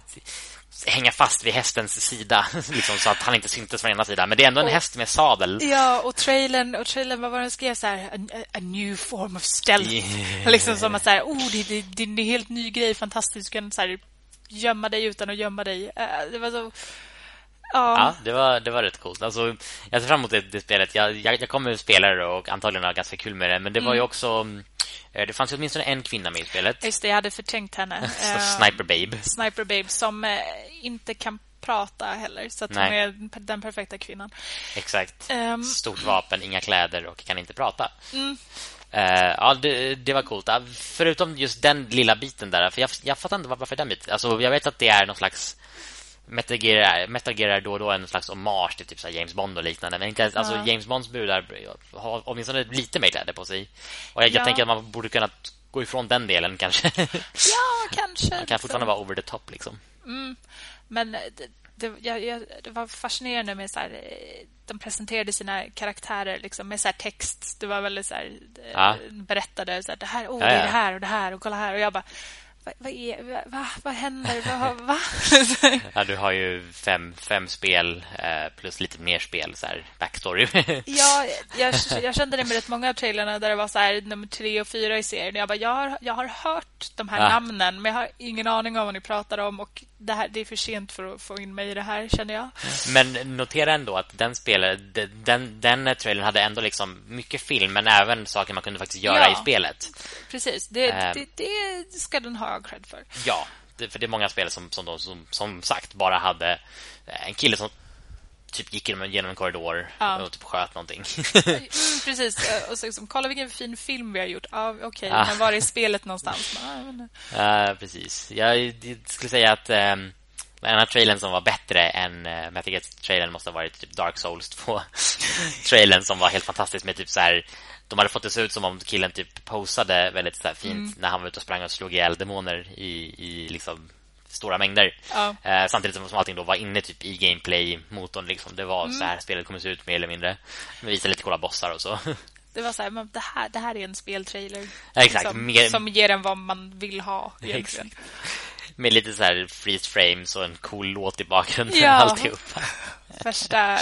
hänga fast vid hästens sida liksom, så att han inte syntes från ena sidan. Men det är ändå en Och- häst med sadel. Ja, och trailern, och trailern vad var den skrev? Så här, a, a new form of stealth. Yeah. Liksom som att så här, oh, det, det, det är en helt ny grej, fantastiskt. Du kan så här, gömma dig utan att gömma dig. Eh, det var så... Ja. Ja, det var, det var rätt coolt. Alltså, jag ser fram emot det, det spelet. Jag, jag, jag kommer att spela det och antagligen ha ganska kul med det. Men det var ju också... mm, eh, Det fanns ju åtminstone en kvinna med i spelet. Just det, jag hade förträngt henne. Eh, Sniper Babe. Sniper Babe som eh, inte kan prata heller. Så att hon är den perfekta kvinnan. Exakt. Ehm. Stort vapen, inga kläder och kan inte prata. Mm. Eh, ja, det, det var coolt. Ja, Förutom just den lilla biten där. För jag, jag fattar inte var- varför den biten. Alltså, jag vet att det är någon slags... Metal Gear, är- Metal Gear är då och då en slags hommage till typ så James Bond och liknande. Men inte ens, alltså, Ja. James Bonds brudar har åtminstone lite mer kläder på sig. Och jag, jag Ja. tänker att man borde kunna gå ifrån den delen kanske. Ja, kanske. Man kan fortfarande vara over the top liksom. Men det, det, jag, jag, det var fascinerande med så här, eh, de presenterade sina karaktärer liksom med så text. Det var väldigt så här, eh, Ja. berättade så här, det här, oh, det är det här och det här och kolla här och jag bara vad, vad är va, va, vad händer? Va, va? Ja, du har ju fem, fem spel eh, plus lite mer spel, så här, backstory. ja, jag, jag kände det med rätt många av trailerna där det var så här nummer tre och fyra i serien. Jag bara, jag har, jag har hört de här Ja. namnen, men jag har ingen aning om vad ni pratar om och det, här, det är för sent för att få in mig i det här, känner jag. Men notera ändå att den spelaren, den, den, trailern hade ändå liksom mycket film, men även saker man kunde faktiskt göra Ja. i spelet. Precis, det, Ehm. det, det ska den ha cred för. Ja, det, för det är många spel som, som, de, som, som sagt bara hade eh, en kille som typ gick genom, en korridor Ja. och typ sköt någonting. Mm, precis, eh, och så liksom, kolla vilken fin film vi har gjort. Ja, okej, Ja. men var är spelet någonstans? Ja, men, Ja, precis. Jag, jag skulle säga att um, den här trailern som var bättre än uh, Metal Gear-trailern måste ha varit typ Dark Souls 2 trailern som var helt fantastisk med typ så här de hade fått det se ut som om killen typ posade väldigt så fint när han var ute och sprang och slog ihjäl demoner i, i liksom stora mängder. Ja. Eh, samtidigt som allting då var inne typ i gameplay-motorn. Liksom. Det var så här spelet kommer se ut mer eller mindre. Vi visade lite coola bossar och så. det var så här, men det här, det här är en speltrailer. Ja, exakt, Som, mer- som ger en vad man vill ha, egentligen. Exakt. Med lite så här freeze frames och en cool låt i bakgrunden. Ja. Alltihopa. Första...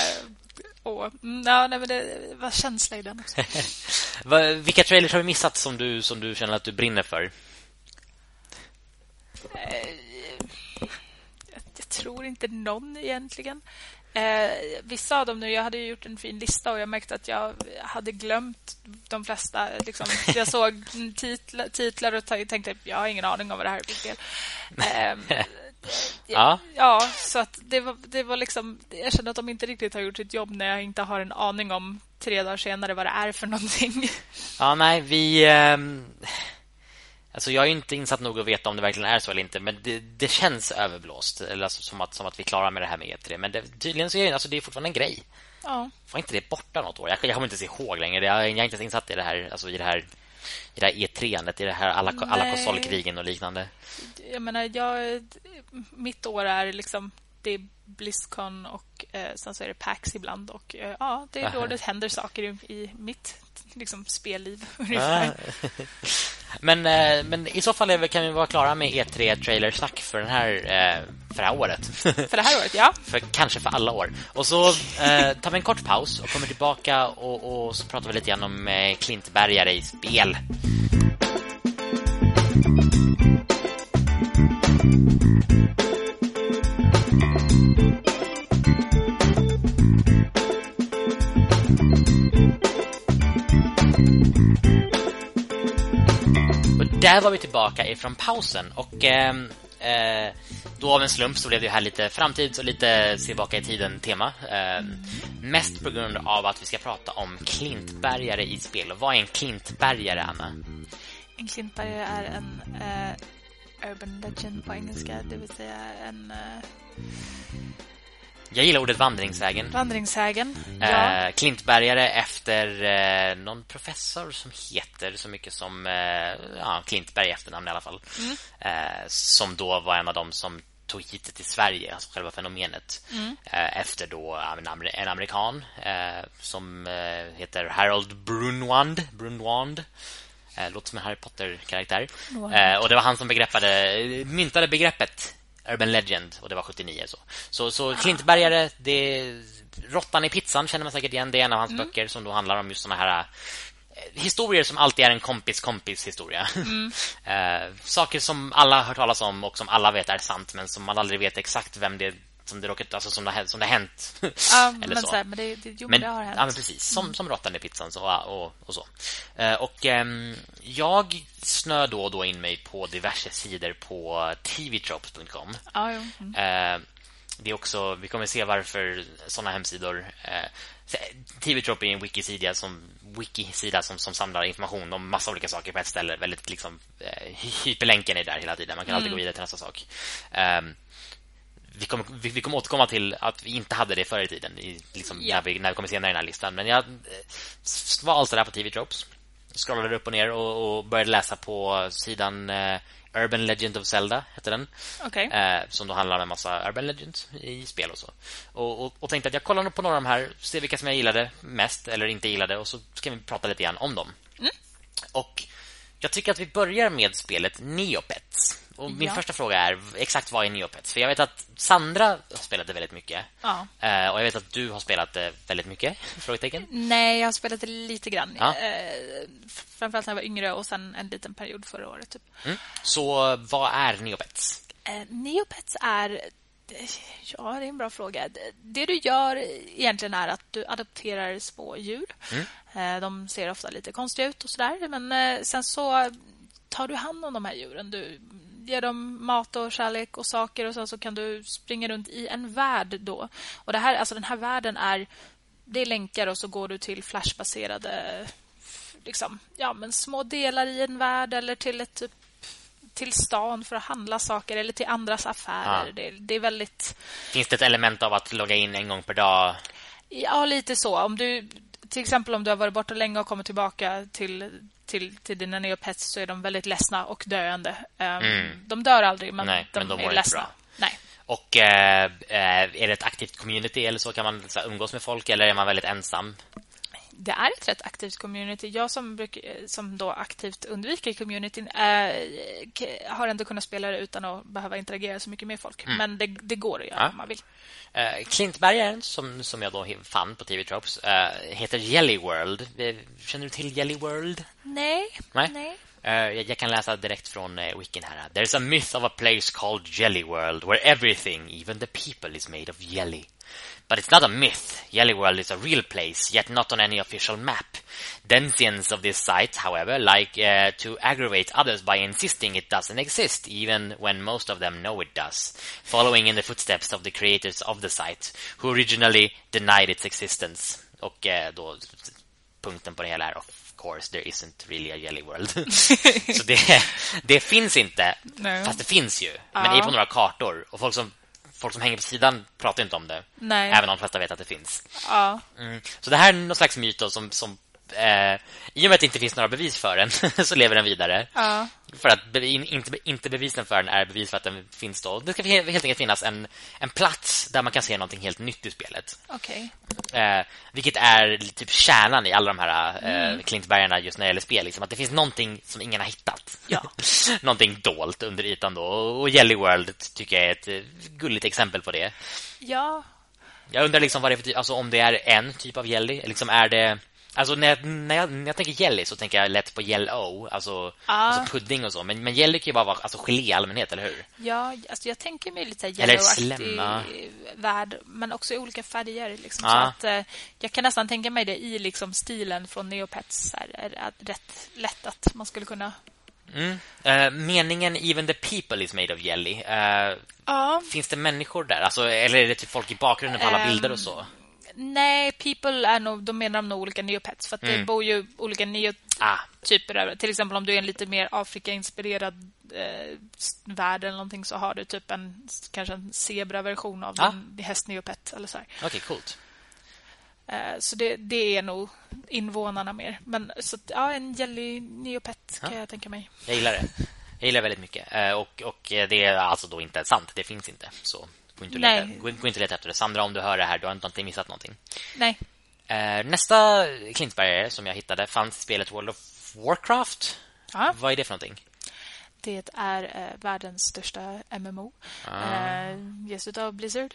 Åh, mm, ja, nej, men det var känsla i den också. Vilka trailers har vi missat som du, som du känner att du brinner för? jag, jag tror tror inte någon egentligen. Eh, vissa av dem nu, jag hade gjort en fin lista och jag märkte att jag hade glömt de flesta. Liksom, jag såg titlar, titlar och tänkte jag har ingen aning om vad det här är för spel. Eh, ja. ja, så att det var, det var liksom... Jag kände att de inte riktigt har gjort sitt jobb när jag inte har en aning om tre dagar senare vad det är för någonting. Ja, nej, vi... Eh, alltså jag är inte insatt nog att veta om det verkligen är så eller inte, men det, det känns överblåst. Eller alltså som, att, som att vi klarar med det här med E3. Men det, tydligen så är det, alltså det är fortfarande en grej. Ja. Var inte det borta något år? Jag, jag kommer inte se ihåg längre. Jag, jag är inte insatt i det här, alltså i det här i det här E3 i det här alla, alla konsolkrigen och liknande. Jag menar, jag, mitt år är liksom det är Blizzcon och eh, sen så är det PAX ibland och eh, ja, det är då det händer saker i, i mitt liksom, spelliv ungefär. men, eh, men i så fall kan vi vara klara med E3 trailer snack för den här eh, för det här året. för det här året, ja. för kanske för alla år. Och så eh, tar vi en kort paus och kommer tillbaka och, och så pratar vi lite grann om eh, Klintbergare i spel. Där var vi tillbaka ifrån pausen och eh, eh, då av en slump så blev det här lite framtids och lite tillbaka i tiden tema. Eh, mest på grund av att vi ska prata om klintbergare i spel. Och vad är en klintbergare, Anna? En klintbergare är en uh, urban legend på engelska, det vill säga en uh jag gillar ordet vandringssägen. Vandringssägen, eh, ja. Klintbergare efter eh, någon professor som heter så mycket som eh, ja, Klintberg efternamn i alla fall. Mm. Eh, som då var en av dem som tog hit det till Sverige, alltså själva fenomenet. Mm. Eh, efter då en, amerikan eh, som heter Harold Brunwand. Brunwand. låter som en Harry Potter-karaktär. och det var han som begreppade, myntade begreppet Urban Legend och det var 79 så. Så så Klintbergare det Råttan i pizzan känner man säkert igen. Det är en av hans mm. böcker som då handlar om just såna här eh, historier som alltid är en kompis kompis historia. Mm. eh, saker som alla har hört talas om och som alla vet är sant men som man aldrig vet exakt vem det som det råkat alltså som det som det hänt. Ja, Eller men så. så här, men det, det, jo, men, det har hänt. Ja, men precis. Som mm. som råttan i pizzan så och, och så. Eh, och eh, jag snör då och då in mig på diverse sidor på tvtropes.com. Ja, jo. Mm. Eh, det är också vi kommer se varför såna hemsidor eh, TV-Trop är en wikisida som wikisida som, som samlar information om massa olika saker på ett ställe. Väldigt liksom eh, hyperlänken är där hela tiden. Man kan mm. alltid gå vidare till nästa sak. Um, vi kommer, vi, vi kommer återkomma till att vi inte hade det förr i tiden i, liksom, ja. när, vi, när vi kommer senare i den här listan. Men jag var alltså där på TV Tropes. Scrollade upp och ner och, och började läsa på sidan eh, Urban Legend of Zelda heter den. Okay. Eh, som då handlar om en massa Urban Legends i spel och så. Och, och, och tänkte att jag kollar på några av de här, ser vilka som jag gillade mest eller inte gillade och så ska vi prata lite grann om dem. Mm. Och jag tycker att vi börjar med spelet Neopets. Och min ja. första fråga är exakt vad är Neopets? För jag vet att Sandra har spelat det väldigt mycket. Ja. Uh, och jag vet att du har spelat det väldigt mycket. Frågetecken. Nej, jag har spelat det lite grann. Ja. Uh, framförallt när jag var yngre och sen en liten period förra året typ. Mm. Så vad är Neopets? Uh, Neopets är Ja, det är en bra fråga. Det du gör egentligen är att du adopterar små djur. Mm. De ser ofta lite konstiga ut och sådär. Men sen så tar du hand om de här djuren. Du ger dem mat och kärlek och saker och så, så kan du springa runt i en värld då. Och det här, alltså den här världen är det är länkar och så går du till flashbaserade liksom, ja, men små delar i en värld eller till ett typ till stan för att handla saker eller till andras affärer. Ja. Det, det, är väldigt... Finns det ett element av att logga in en gång per dag? Ja, lite så. Om du till exempel om du har varit borta länge och kommer tillbaka till till, till dina neopets så är de väldigt ledsna och döende. Um, mm. De dör aldrig, men, Nej, de, men de är ledsna. Bra. Nej. Och eh, eh, är det ett aktivt community eller så kan man så umgås med folk eller är man väldigt ensam? Det är ett rätt aktivt community. Jag som, bruk, som då aktivt undviker communityn äh, har ändå kunnat spela det utan att behöva interagera så mycket med folk. Mm. Men det, det, går att göra ja. om man vill. Uh, Klintbergaren, som, som jag då fann på TV Tropes, uh, heter Jelly World. Känner du till Jelly World? Nej. Nej. Nej. Uh, jag, jag, kan läsa direkt från uh, wikin här. There's a myth of a place called Jelly World where everything, even the people, is made of jelly. But it's not a myth. Jelly World is a real place, yet not on any official map. Denzians of this site, however, like uh, to aggravate others by insisting it doesn't exist, even when most of them know it does, following in the footsteps of the creators of the site, who originally denied its existence. Och uh, då punkten på det hela är of course there isn't really a jelly world. Så det, det finns inte, no. fast det finns ju, men det är på några kartor. Och folk som folk som hänger på sidan pratar inte om det. Nej. Även om de flesta vet att det finns. Ja. Mm. Så det här är någon slags myt som, som eh, i och med att det inte finns några bevis för den så lever den vidare. Ja. För att be, inte, inte bevisen för den är bevis för att den finns då. Det ska helt enkelt finnas en, en plats där man kan se någonting helt nytt i spelet. Okay. Eh, vilket är typ kärnan i alla de här eh, mm. Klintbergarna just när det gäller spel. Liksom, att det finns någonting som ingen har hittat. Ja. någonting dolt under ytan då. Och Jelly World tycker jag är ett eh, gulligt exempel på det. Ja. Jag undrar liksom vad det är för typ, alltså om det är en typ av jelly. Liksom är det Alltså när jag, när, jag, när jag tänker jelly så tänker jag lätt på yellow, alltså, ah. alltså pudding och så. Men, men jelly kan ju bara vara alltså, gelé i allmänhet, eller hur? Ja, alltså jag tänker mig lite yellow-aktig värld, men också i olika färger. Liksom, ah. så att, eh, jag kan nästan tänka mig det i liksom, stilen från Neopets. Här, är, rätt lätt att man skulle kunna... Mm. Uh, meningen Even the people is made of jelly. Uh, ah. Finns det människor där? Alltså, eller är det typ folk i bakgrunden på alla um, bilder och så? Nej, people är nog, de menar nog olika neopets för att mm. det bor ju olika neotyper ah. Till exempel om du är en lite mer Afrika-inspirerad eh, värld eller någonting så har du typ en kanske en zebra-version av ah. en hästneopet eller så Okej, okay, coolt. Eh, så det, det är nog invånarna mer. Men så ja, en jelly neopet ah. kan jag tänka mig. Jag gillar det. Jag gillar väldigt mycket. Eh, och, och det är alltså då inte sant. Det finns inte. Så Gå inte, leta, gå, gå inte leta efter det. Sandra, om du hör det här, du har inte missat någonting. Nej. Eh, nästa Klintbergare som jag hittade fanns i spelet World of Warcraft. Ja. Vad är det för någonting? Det är eh, världens största MMO. Ah. Eh, ges av Blizzard.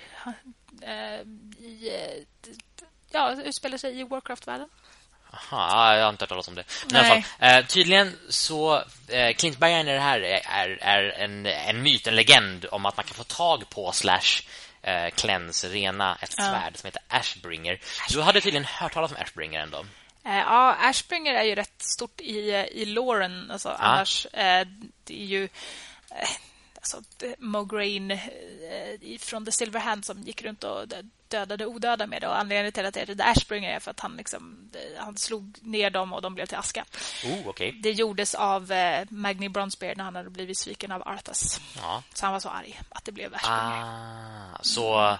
Eh, i, eh, ja, utspelar sig i Warcraft-världen. Aha, jag har inte hört talas om det. Men i alla fall, eh, tydligen så eh, Klintbergaren i det här är, är en, en myt, en legend om att man kan få tag på slash eh, Cleanse rena ett ja. svärd som heter Ashbringer. Du hade tydligen hört talas om Ashbringer ändå. Eh, ja, Ashbringer är ju rätt stort i, i Loren. Alltså, ja. Annars eh, det är ju eh, alltså, Mograine eh, från The Silver Hand som gick runt och dödade odöda med det. Och anledningen till att det heter Ashbringer är för att han, liksom, eh, han slog ner dem och de blev till aska. Oh, okay. Det gjordes av eh, Magni Bronzebeard när han hade blivit sviken av Arthas. Ja. Så han var så arg att det blev Ashbringer. Ah, så...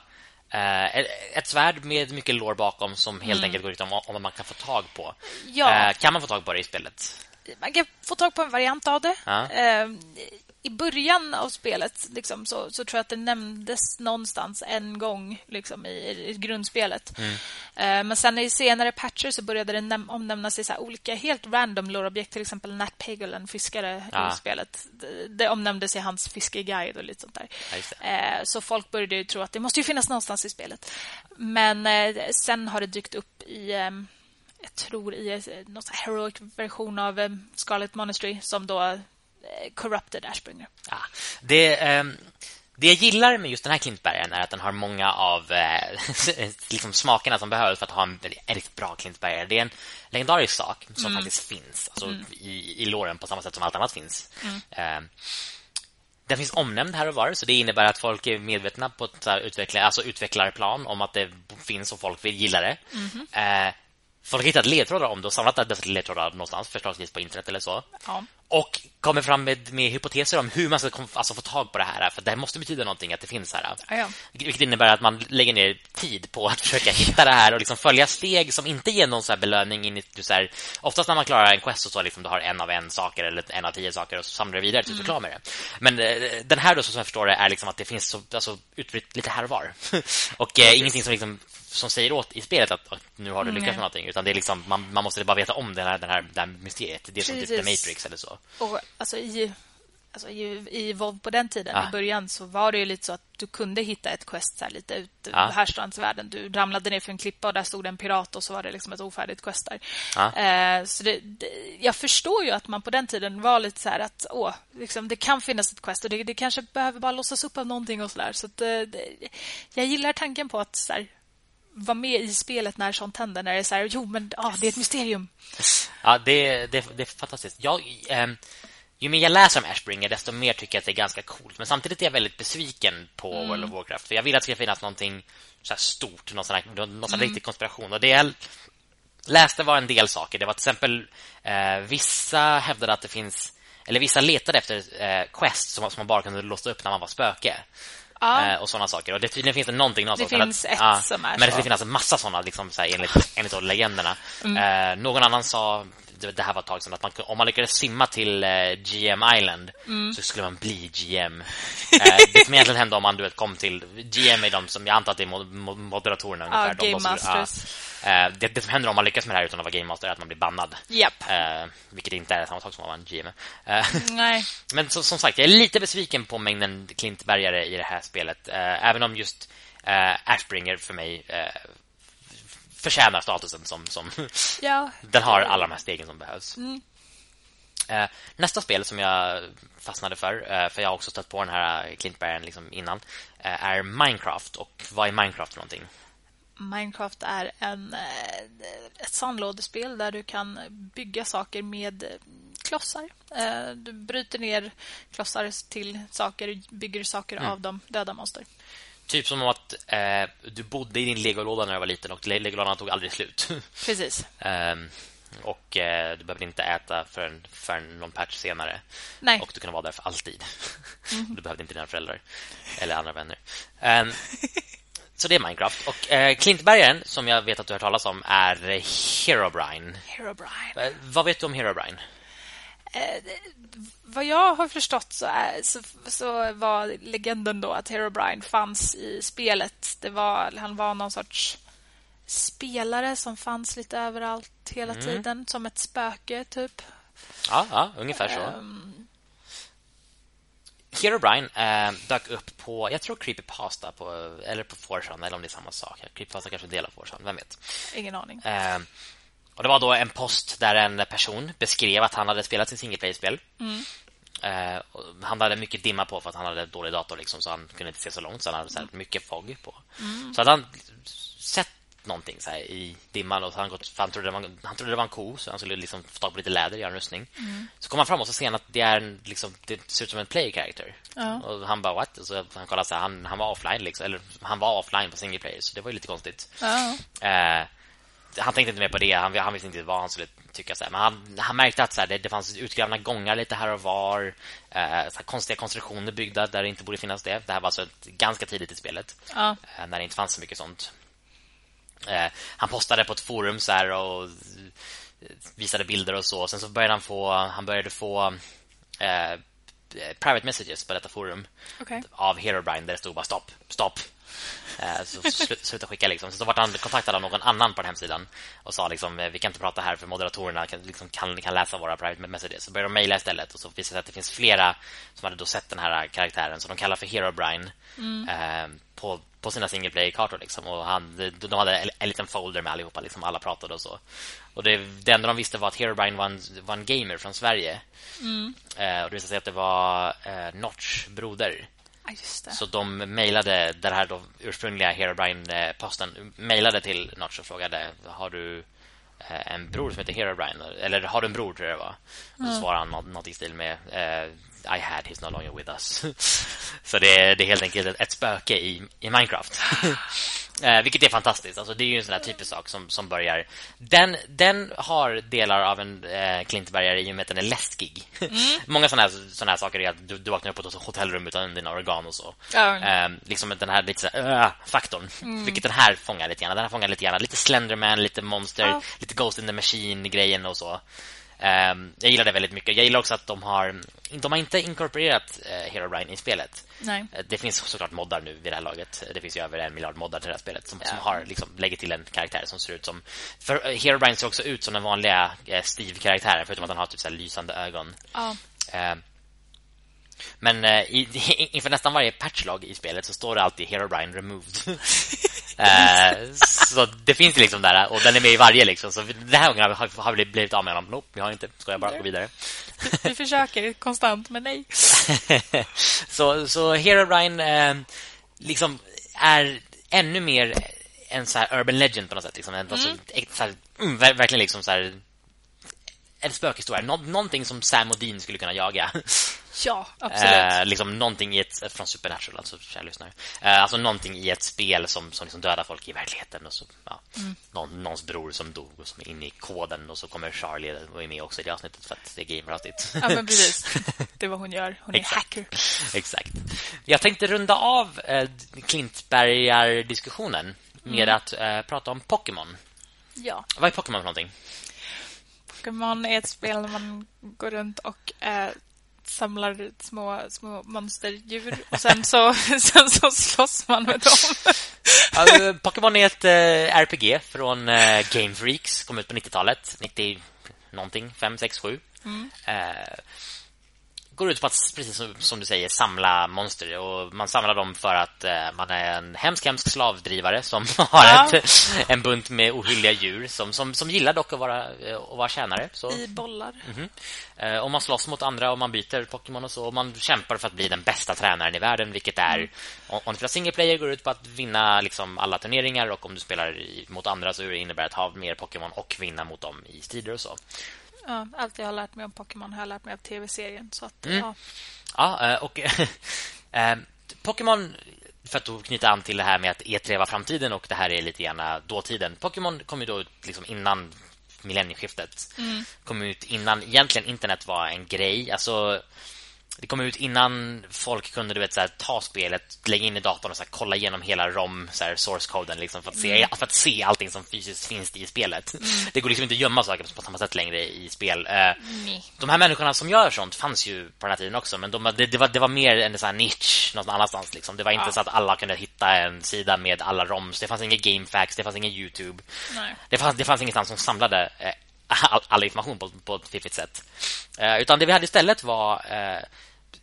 Eh, ett svärd med mycket lår bakom som helt mm. enkelt går ut om, om man kan få tag på. Ja. Eh, kan man få tag på det i spelet? Man kan få tag på en variant av det. Ja. I början av spelet liksom, så, så tror jag att det nämndes någonstans en gång liksom, i, i grundspelet. Mm. Uh, men sen i senare patcher så började det omnämnas i så olika helt random lore-objekt. Till exempel Nat Pagel, en fiskare ja. i spelet. Det, det omnämndes i hans fiskeguide och lite sånt där. Uh, så folk började ju tro att det måste ju finnas någonstans i spelet. Men uh, sen har det dykt upp i... Um, jag tror i någon heroic version av um, Scarlet Monastery som då corrupted Ashbringer. Ja, det, eh, det jag gillar med just den här Klintbergaren är att den har många av eh, liksom smakerna som behövs för att ha en väldigt bra Klintbergare. Det är en legendarisk sak som mm. faktiskt finns alltså, mm. i, i låren på samma sätt som allt annat finns. Mm. Eh, den finns omnämnd här och var så det innebär att folk är medvetna på ett utvecklar, alltså utvecklarplan om att det finns och folk vill gilla det. Mm. Eh, folk har hittat ledtrådar om det och samlat dessa ledtrådar någonstans, förslagsvis på internet eller så. Ja. Och kommer fram med, med hypoteser om hur man ska alltså, få tag på det här. För det måste betyda någonting att det finns här. Ja, ja. Vilket innebär att man lägger ner tid på att försöka hitta det här och liksom följa steg som inte ger någon så belöning. In i, så här, oftast när man klarar en quest så, så liksom, du har en av en saker eller en av tio saker och så samlar du vidare tills du är klar med det. Men eh, den här då, som jag förstår det, är liksom att det finns så, alltså, utspritt lite här och var. och eh, ingenting som liksom som säger åt i spelet att, att nu har du lyckats med någonting utan det är liksom man, man måste bara veta om den här, den här, det här mysteriet det är som typ The Matrix eller så. Och alltså i alltså, i, i WoW på den tiden, Ja. i början, så var det ju lite så att du kunde hitta ett quest så här, lite ut Ja. ur härstadsvärlden. Du ramlade ner för en klippa och där stod en pirat och så var det liksom ett ofärdigt quest där. Ja. Eh, så det, det, jag förstår ju att man på den tiden var lite så här att åh, liksom, det kan finnas ett quest och det, det kanske behöver bara låsas upp av någonting och så där. Så att, eh, det, jag gillar tanken på att så här, vara med i spelet när sånt händer. När det är så här, jo men ah, det är ett mysterium. Ja, det, det, det är fantastiskt. Jag, ehm, ju mer jag läser om Ashbringer, desto mer tycker jag att det är ganska coolt. Men samtidigt är jag väldigt besviken på World of Warcraft. För jag vill att det ska finnas någonting så stort, någon sån, här, någon sån här riktig konspiration. Och det jag läste var en del saker. Det var till exempel eh, vissa hävdade att det finns eller vissa letade efter eh, quests som, som man bara kunde låsa upp när man var spöke. Ja. Eh, och såna saker. Och det tydligen finns det någonting Det finns men ett ja, som är Men det så. finns alltså massa såna liksom, så här, enligt, enligt legenderna. Mm. Eh, någon annan sa det här var ett tag sedan att man, om man lyckades simma till eh, GM Island Mm. så skulle man bli GM. Eh, det som egentligen hände om man du vet, kom till GM är de som jag antar att det är mod, mod, moderatorerna Ja, ungefär. de, Game de som- ja. Masters. Eh, det, det som händer om man lyckas med det här utan att vara Game Master är att man blir bannad. Japp. Eh, vilket inte är samma sak som att vara en GM. Eh, Nej. men så, som sagt, jag är lite besviken på mängden klintbergare i det här spelet. Eh, även om just Ashbringer för mig förtjänar statusen som, som Ja. den har alla de här stegen som behövs. Mm. Eh, nästa spel som jag fastnade för, eh, för jag har också stött på den här klintbergaren liksom innan, eh, är Minecraft. Och vad är Minecraft för någonting? Minecraft är en, eh, ett sandlådespel där du kan bygga saker med eh, klossar. Eh, Du bryter ner klossar till saker, bygger saker Mm. av dem, döda monster. Typ som att eh, du bodde i din legolåda när du var liten och legolådan tog aldrig slut. Precis. Ehm, och eh, du behövde inte äta förrän, förrän någon patch senare. Nej. Och du kunde vara där för alltid. du behövde inte dina föräldrar eller andra vänner. Ehm, så det är Minecraft. Och eh, Klintbergaren, som jag vet att du har hört talas om, är Herobrine. Herobrine. Eh, vad vet du om Herobrine? Vad jag har förstått så, är, så, så var legenden då att Herobrine fanns i spelet. Det var, han var någon sorts spelare som fanns lite överallt hela Mm. tiden. Som ett spöke, typ. Ja, ja ungefär så. Ehm, Herobrine eh, dök upp på, jag tror Creepypasta på, eller på Forsan, eller om det är samma sak. Creepypasta kanske är en del av Forsan, vem vet. ingen aning. Eh, och Det var då en post där en person beskrev att han hade spelat sin singleplayer-spel. Eh, och han hade mycket dimma på för att han hade dålig dator liksom, så han kunde inte se så långt. Så han hade så här, mycket fog på. Så hade han sett någonting så här, i dimman och så han, gått, för han, trodde det var, han trodde det var en ko så han skulle liksom få tag på lite läder, göra en rustning. Så kom han fram och så ser han att det, är en, liksom, det ser ut som en player character. Ja. Och han bara, what? Och så han kollade så här, han, han var offline liksom, eller han var offline på single player så det var ju lite konstigt. Ja. Eh, han tänkte inte mer på det. Han, han visste inte vad han skulle tycka. Så här. Men han, han märkte att så här, det, det fanns utgrävna gångar lite här och var. Eh, så här, konstiga konstruktioner byggda där det inte borde finnas det. Det här var alltså ett, ganska tidigt i spelet. Ja. Eh, när det inte fanns så mycket sånt. Eh, han postade på ett forum så här och eh, visade bilder och så. Sen så började han få, han började få eh, private messages på detta forum Okej. av Herobrine där det stod bara stopp, stopp. Eh, Så slu- sluta skicka liksom. Så då vart han kontaktad av någon annan på den hemsidan och sa liksom eh, vi kan inte prata här för moderatorerna kan, liksom, kan, kan läsa våra private messages. Så började de mejla istället och så visade det sig att det finns flera som hade då sett den här karaktären som de kallar för Herobrine eh, på, på sina single play-kartor liksom. Och han, de, de hade en, en liten folder med allihopa liksom. Alla pratade och så. Och det, det enda de visste var att Herobrine var en, var en gamer från Sverige. Eh, och det visade sig att det var eh, Notch broder. Det. Så de mejlade den här då ursprungliga Herobrine-posten mejlade till Notch och frågade har du eh, en bror som heter Herobrine eller har du en bror tror jag det var. Och så svarade han något, något i stil med eh, I had, he's no longer with us. så det är, det är helt enkelt ett, ett spöke i, i Minecraft. Eh, vilket är fantastiskt. Alltså, det är ju en sån här typisk sak som, som börjar... Den, den har delar av en eh, klintbergare i och med att den är läskig. Många såna här, såna här saker är att du, du vaknar upp på ett hotellrum utan dina organ och så. Ja. Eh, liksom den här lite så här, uh, faktorn. Vilket den här fångar lite grann. Den här fångar lite grann. Lite Slenderman, lite Monster, Ja. lite Ghost in the Machine-grejen och så. Eh, jag gillar det väldigt mycket. Jag gillar också att de har... De har inte inkorporerat eh, Herobrine i spelet. Nej. Eh, Det finns såklart moddar nu vid det här laget. Det finns ju över en miljard moddar till det här spelet som, som Ja. har liksom, lägger till en karaktär som ser ut som... För eh, Herobrine ser också ut som den vanliga eh, Steve-karaktären förutom att han har typ så lysande ögon. Ja. Eh, Men eh, i, inför nästan varje patchlog i spelet så står det alltid Hero Brian removed. eh, så det finns liksom där och den är med i varje liksom. Så den här gången har, har vi blivit av med honom. Nope, vi har inte. Ska jag bara gå vidare. vi försöker konstant, men nej. så, så Brian eh, liksom är ännu mer en så urban legend på något sätt. Liksom. Alltså, mm. Alltså, så här, mm, verkligen liksom så här en spökhistoria. Nå någonting som Sam och Dean skulle kunna jaga. Ja, absolut. Eh, liksom någonting i ett från Supernatural alltså kära lyssnare. Eh, alltså någonting i ett spel som som liksom dödar folk i verkligheten och så ja, mm. någon, någons bror som dog och som är inne i koden och så kommer Charlie och är med också i det avsnittet för att det är gamerastigt. Ja, men precis. Det är vad hon gör. Hon är hacker. Exakt. Jag tänkte runda av eh, Klintbergar diskussionen med mm. att eh, prata om Pokémon. Ja. Vad är Pokémon för någonting? Pokémon är ett spel där man går runt och eh, samlar små, små monsterdjur och sen så, sen så slåss man med dem. alltså, Pokémon är ett eh, RPG från eh, Game Freaks, kom ut på 90-talet, 90 någonting, 5, 6, 7. Mm. Eh, går ut på att, precis som, som, du säger, samla monster. Och man samlar dem för att eh, man är en hemsk, hemsk slavdrivare som har ja. ett, en bunt med ohylliga djur som, som, som gillar dock att vara, eh, att vara tjänare. Så. I bollar. Mm -hmm. eh, och man slåss mot andra och man byter Pokémon och så. Och man kämpar för att bli den bästa tränaren i världen, vilket är, mm. om, om du spelar single player, går ut på att vinna liksom, alla turneringar. Och om du spelar mot andra så innebär det att ha mer Pokémon och vinna mot dem i strider och så. Ja, allt jag har lärt mig om Pokémon har jag lärt mig av tv-serien. Så att, mm. ja. ja, eh, och eh, Pokémon, för att då knyta an till det här med att E3 var framtiden och det här är lite grann dåtiden. Pokémon kom ju då liksom innan millennieskiftet. Mm. Kom ut innan egentligen internet var en grej. Alltså det kom ut innan folk kunde du vet så här, ta spelet, lägga in i datorn och så här, kolla igenom hela ROM så här, source koden liksom för att se mm. för att se allting som fysiskt finns i spelet. Mm. Det går liksom inte att gömma saker på samma sätt längre i spel. Mm. De här människorna som gör sånt fanns ju på den här tiden också, men de, det, det, var det var mer en sån niche någon annanstans liksom. Det var inte ja. så att alla kunde hitta en sida med alla ROMs. Det fanns inga GameFAQs, det fanns ingen YouTube. Nej. Det fanns det fanns ingenstans som samlade eh, all, all, information på, på ett fiffigt sätt. Eh, utan det vi hade istället var eh,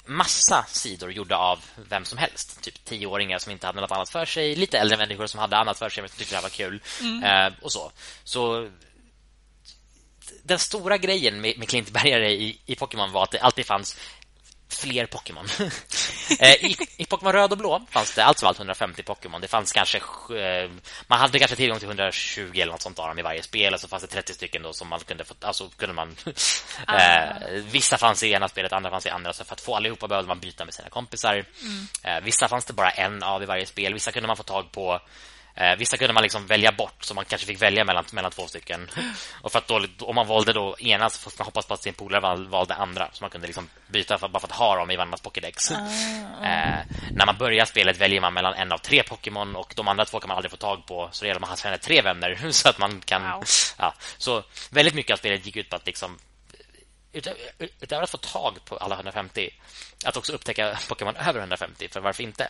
massa sidor gjorda av vem som helst. Typ tioåringar som inte hade något annat för sig. Lite äldre människor som hade annat för sig men tyckte det var kul. Mm. Eh, och så. Så den stora grejen med, med Klintbergare i, i Pokémon var att det alltid fanns fler Pokémon. Eh, I, I Pokémon röd och blå fanns det allt som allt 150 Pokémon. Det fanns kanske eh, man hade kanske tillgång till 120 eller något sånt av dem i varje spel och så fanns det 30 stycken då som man kunde få alltså kunde man ah. eh, vissa fanns i ena spelet, andra fanns i andra så för att få allihopa behövde man byta med sina kompisar. Mm. Eh, vissa fanns det bara en av i varje spel. Vissa kunde man få tag på Eh, vissa kunde man liksom välja bort så man kanske fick välja mellan, mellan två stycken. Och för att då, om man valde då ena så får man hoppas på att sin polare valde andra så man kunde liksom byta för, bara för att ha dem i varandras Pokédex. Mm. Eh, när man börjar spelet väljer man mellan en av tre Pokémon och de andra två kan man aldrig få tag på så det gäller att man har tre vänner så att man kan wow. ja, så väldigt mycket av spelet gick ut på att liksom utöver att få tag på alla 150 att också upptäcka Pokémon över 150 för varför inte.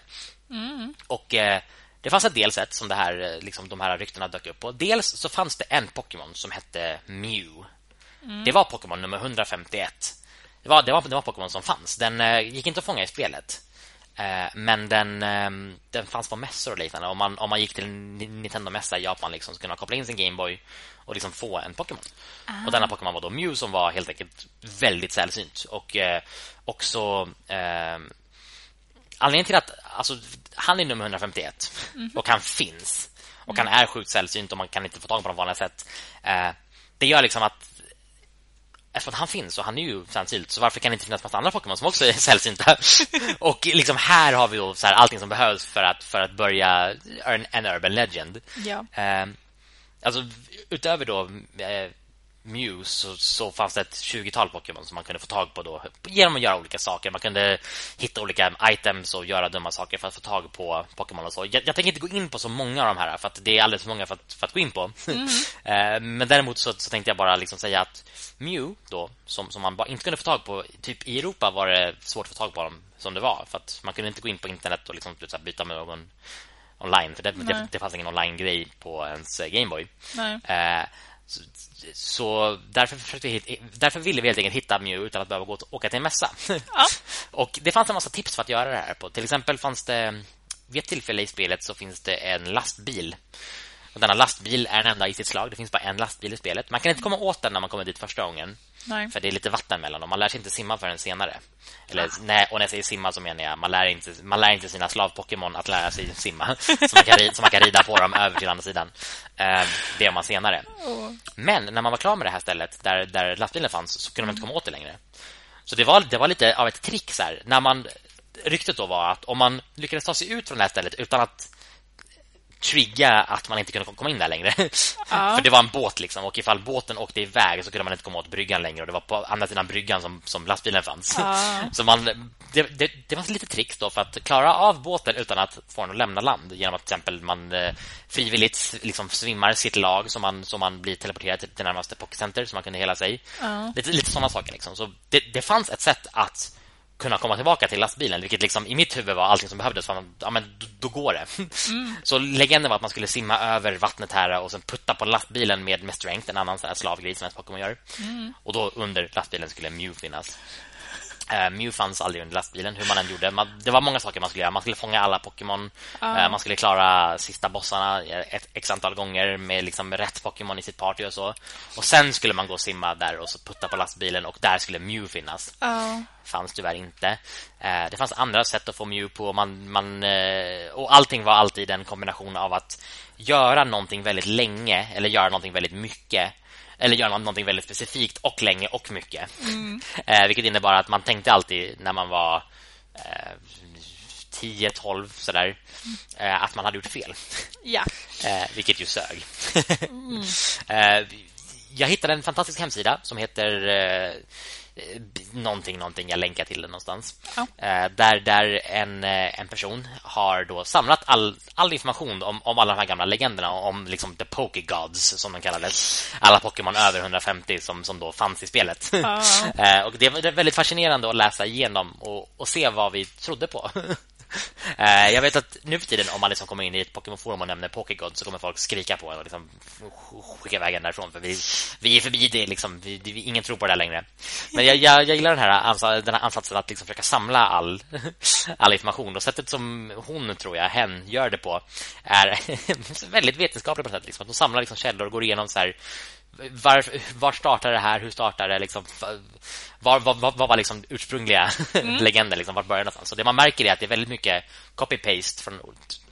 Mm. Och eh, det fanns en del sätt som det här, eh, liksom, de här ryktena dök upp på. Dels så fanns det en Pokémon som hette Mew. Mm. Det var Pokémon nummer 151. Det var, det var, det var Pokémon som fanns. Den eh, gick inte att fånga i spelet. Eh, men den, eh, den fanns på mässor och liknande. Om man, om man gick till en Nintendo-mässa i Japan liksom, så kunde man koppla in sin Gameboy och liksom få en Pokémon. Ah. Och denna Pokémon var då Mew som var helt enkelt väldigt sällsynt. Och eh, också anledningen till att alltså, han är nummer 151 mm -hmm. och han finns och mm. han är sjukt sällsynt och man kan inte få tag på honom på vanliga sätt. Eh, det gör liksom att eftersom han finns och han är ju sällsynt så varför kan det inte finnas massa andra Pokémon som också är sällsynta? och liksom här har vi då så här, allting som behövs för att för att börja en, en urban legend. Ja. Eh, alltså utöver då eh, Mew så, så fanns det ett 20-tal Pokémon som man kunde få tag på då genom att göra olika saker. Man kunde hitta olika items och göra dumma saker för att få tag på Pokémon och så. Jag, jag tänker inte gå in på så många av de här för att det är alldeles för många för att, för att gå in på. Mm. Eh, men däremot så, så, tänkte jag bara liksom säga att Mew då, som, som man bara inte kunde få tag på typ i Europa var det svårt att få tag på dem som det var för att man kunde inte gå in på internet och liksom byta med någon online för det, det, det fanns ingen online-grej på ens Gameboy. Eh, Så, så därför, försökte vi, därför ville vi helt enkelt hitta Mew utan att behöva gå och åka till en mässa. Ja. och det fanns en massa tips för att göra det här på. Till exempel fanns det vid ett tillfälle i spelet så finns det en lastbil. Och denna lastbil är den enda i sitt slag. Det finns bara en lastbil i spelet. Man kan inte komma åt den när man kommer dit första gången. Nej. För det är lite vatten mellan dem. Man lär sig inte simma förrän senare. Eller, nej, och när jag säger simma så menar jag man lär inte, man lär inte sina slav-Pokémon att lära sig simma. så, man kan, så man kan rida på dem över till andra sidan. Eh, det gör man senare. Åh. Men när man var klar med det här stället där, där lastbilen fanns så kunde man inte komma åt det längre. Så det var, det var lite av ett trick så här. När man, ryktet då var att om man lyckades ta sig ut från det här stället utan att trigga att man inte kunde komma in där längre. Ja. För det var en båt liksom och ifall båten åkte iväg så kunde man inte komma åt bryggan längre och det var på andra sidan bryggan som, som lastbilen fanns. Ja. Så man, det, det, det var lite tricks då för att klara av båten utan att få den att lämna land genom att till exempel man eh, frivilligt liksom svimmar sitt lag så man, så man blir teleporterad till, till närmaste pocketcenter så man kunde hela sig. Ja. Lite, lite sådana saker liksom. Så det, det fanns ett sätt att kunna komma tillbaka till lastbilen vilket liksom i mitt huvud var allting som behövdes för man, ja, men då, då går det. Så legenden var att man skulle simma över vattnet här och sen putta på lastbilen med, med strength, en annan sån här slavgrej som ett Pokémon gör. Och då under lastbilen skulle Mew finnas. Uh, Mew fanns aldrig under lastbilen, hur man än gjorde. Man, det var många saker man skulle göra. Man skulle fånga alla Pokémon. Eh, man skulle klara sista bossarna ett x antal gånger med liksom rätt Pokémon i sitt party och så. Och sen skulle man gå och simma där och så putta på lastbilen och där skulle Mew finnas Ja. fanns tyvärr inte. Eh, det fanns andra sätt att få Mew på. Man, man, och allting var alltid en kombination av att göra någonting väldigt länge eller göra någonting väldigt mycket. Eller göra någonting väldigt specifikt och länge och mycket. Eh, vilket innebar att man tänkte alltid när man var eh, 10-12 sådär, eh, att man hade gjort fel. Ja. Eh, vilket ju sög. eh, jag hittade en fantastisk hemsida som heter eh, någonting, någonting. Jag länkar till den någonstans. Ja. Eh, där där en, eh, en person har då samlat all, all information om, om alla de här gamla legenderna om liksom the Pokégods som de kallades. Alla Pokémon över 150 som, som då fanns i spelet. Ja. Eh, och det det är väldigt fascinerande att läsa igenom och, och se vad vi trodde på. Eh, jag vet att nu för tiden om man liksom kommer in i ett Pokémon-forum och nämner Pokégod så kommer folk skrika på en och liksom skicka iväg en därifrån för vi, vi är förbi det liksom. Vi, vi, ingen tror på det längre. Men jag, jag, jag gillar den här, den här ansatsen att liksom försöka samla all, all information och sättet som hon, tror jag, hen gör det på är väldigt vetenskapligt på sätt. Liksom. Att hon samlar liksom källor och går igenom så här var, var startar det här? Hur startar det? Liksom, var, var, var, var var liksom ursprungliga legender? Liksom, vart började någonstans? Så det man märker är att det är väldigt mycket copy-paste från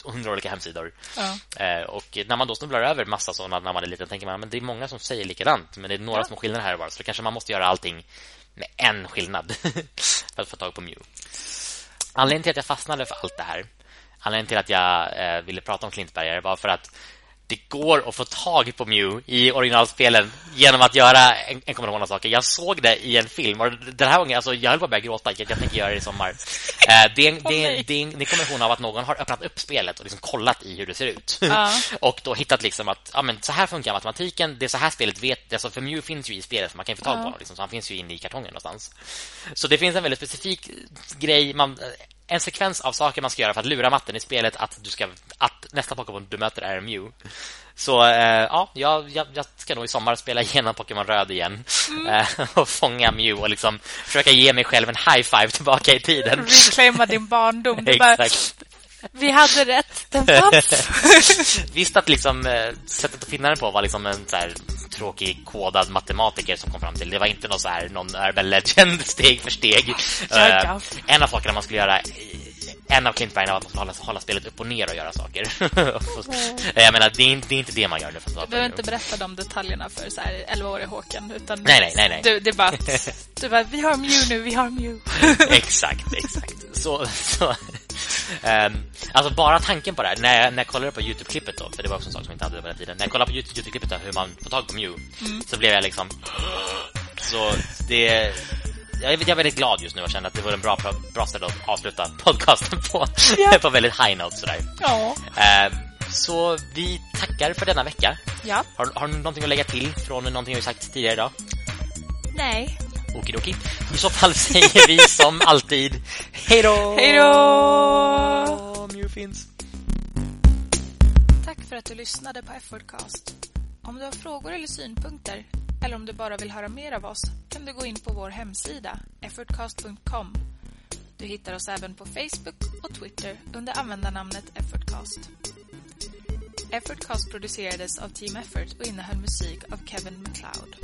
hundra olika hemsidor. Ja. Eh, och när man då snubblar över massa sådana när man är liten tänker man men det är många som säger likadant men det är några Ja. små skillnader här och var så kanske man måste göra allting med en skillnad för att få tag på Mew. Anledningen till att jag fastnade för allt det här Anledningen till att jag eh, ville prata om Klintbergare var för att det går att få tag på Mew i originalspelen genom att göra en, en kombination av saker. Jag såg det i en film och den här gången, alltså, jag höll på att börja gråta. Jag, jag tänker göra det i sommar. Eh, det, är en, det, det, är en, det är en kombination av att någon har öppnat upp spelet och liksom kollat i hur det ser ut. Ja. och då hittat liksom att ja, men så här funkar matematiken. Det är så här spelet vet. Alltså, för Mew finns ju i spelet, så man kan ju få tag på Ja. honom. Liksom, så han finns ju inne i kartongen någonstans. Så det finns en väldigt specifik grej. Man, en sekvens av saker man ska göra för att lura matten i spelet att, du ska, att nästa Pokémon du möter är Mew. Så eh, ja, jag, jag, ska nog i sommar spela igenom Pokémon Röd igen eh, och fånga Mew och liksom försöka ge mig själv en high five tillbaka i tiden. Reclaima din barndom. Du bara, Exakt. vi hade rätt. Den fanns. Visst att liksom, eh, sättet att finna den på var liksom en så här, tråkig kodad matematiker som kom fram till. Det var inte någon, så här, någon urban legend steg för steg. Eh, ja. en av sakerna man skulle göra en av Klintbergen var att man skulle hålla, hålla spelet upp och ner och göra saker. jag menar, det är, inte, det är inte det man gör nu. För att Du behöver inte berätta de detaljerna för så här 11-åriga Håkan. Utan Nej, nej, nej, nej. Du, det är bara att, du bara, vi har Mew nu, vi har Mew. exakt, exakt. Så, så ehm, alltså bara tanken på det här, när jag, när jag kollade på YouTube-klippet då, för det var också en sak som jag inte hade på den tiden. När jag kollade på YouTube- YouTube-klippet då, hur man får tag på Mew, så blev jag liksom... Så det... Jag är, jag är väldigt glad just nu och känner att det var en bra, bra sätt att avsluta podcasten på. Ja. på väldigt high note sådär. Ja. Ehm, så vi tackar för denna vecka. Ja. Har, har du någonting att lägga till från någonting vi sagt tidigare idag? Nej. Okidoki. I så fall säger vi som alltid hej då! Hej då! Mew finns. Tack för att du lyssnade på F-Wordcast. Om du har frågor eller synpunkter eller om du bara vill höra mer av oss kan du gå in på vår hemsida effortcast.com. Du hittar oss även på Facebook och Twitter under användarnamnet Effortcast. Effortcast producerades av Team Effort och innehöll musik av Kevin MacLeod.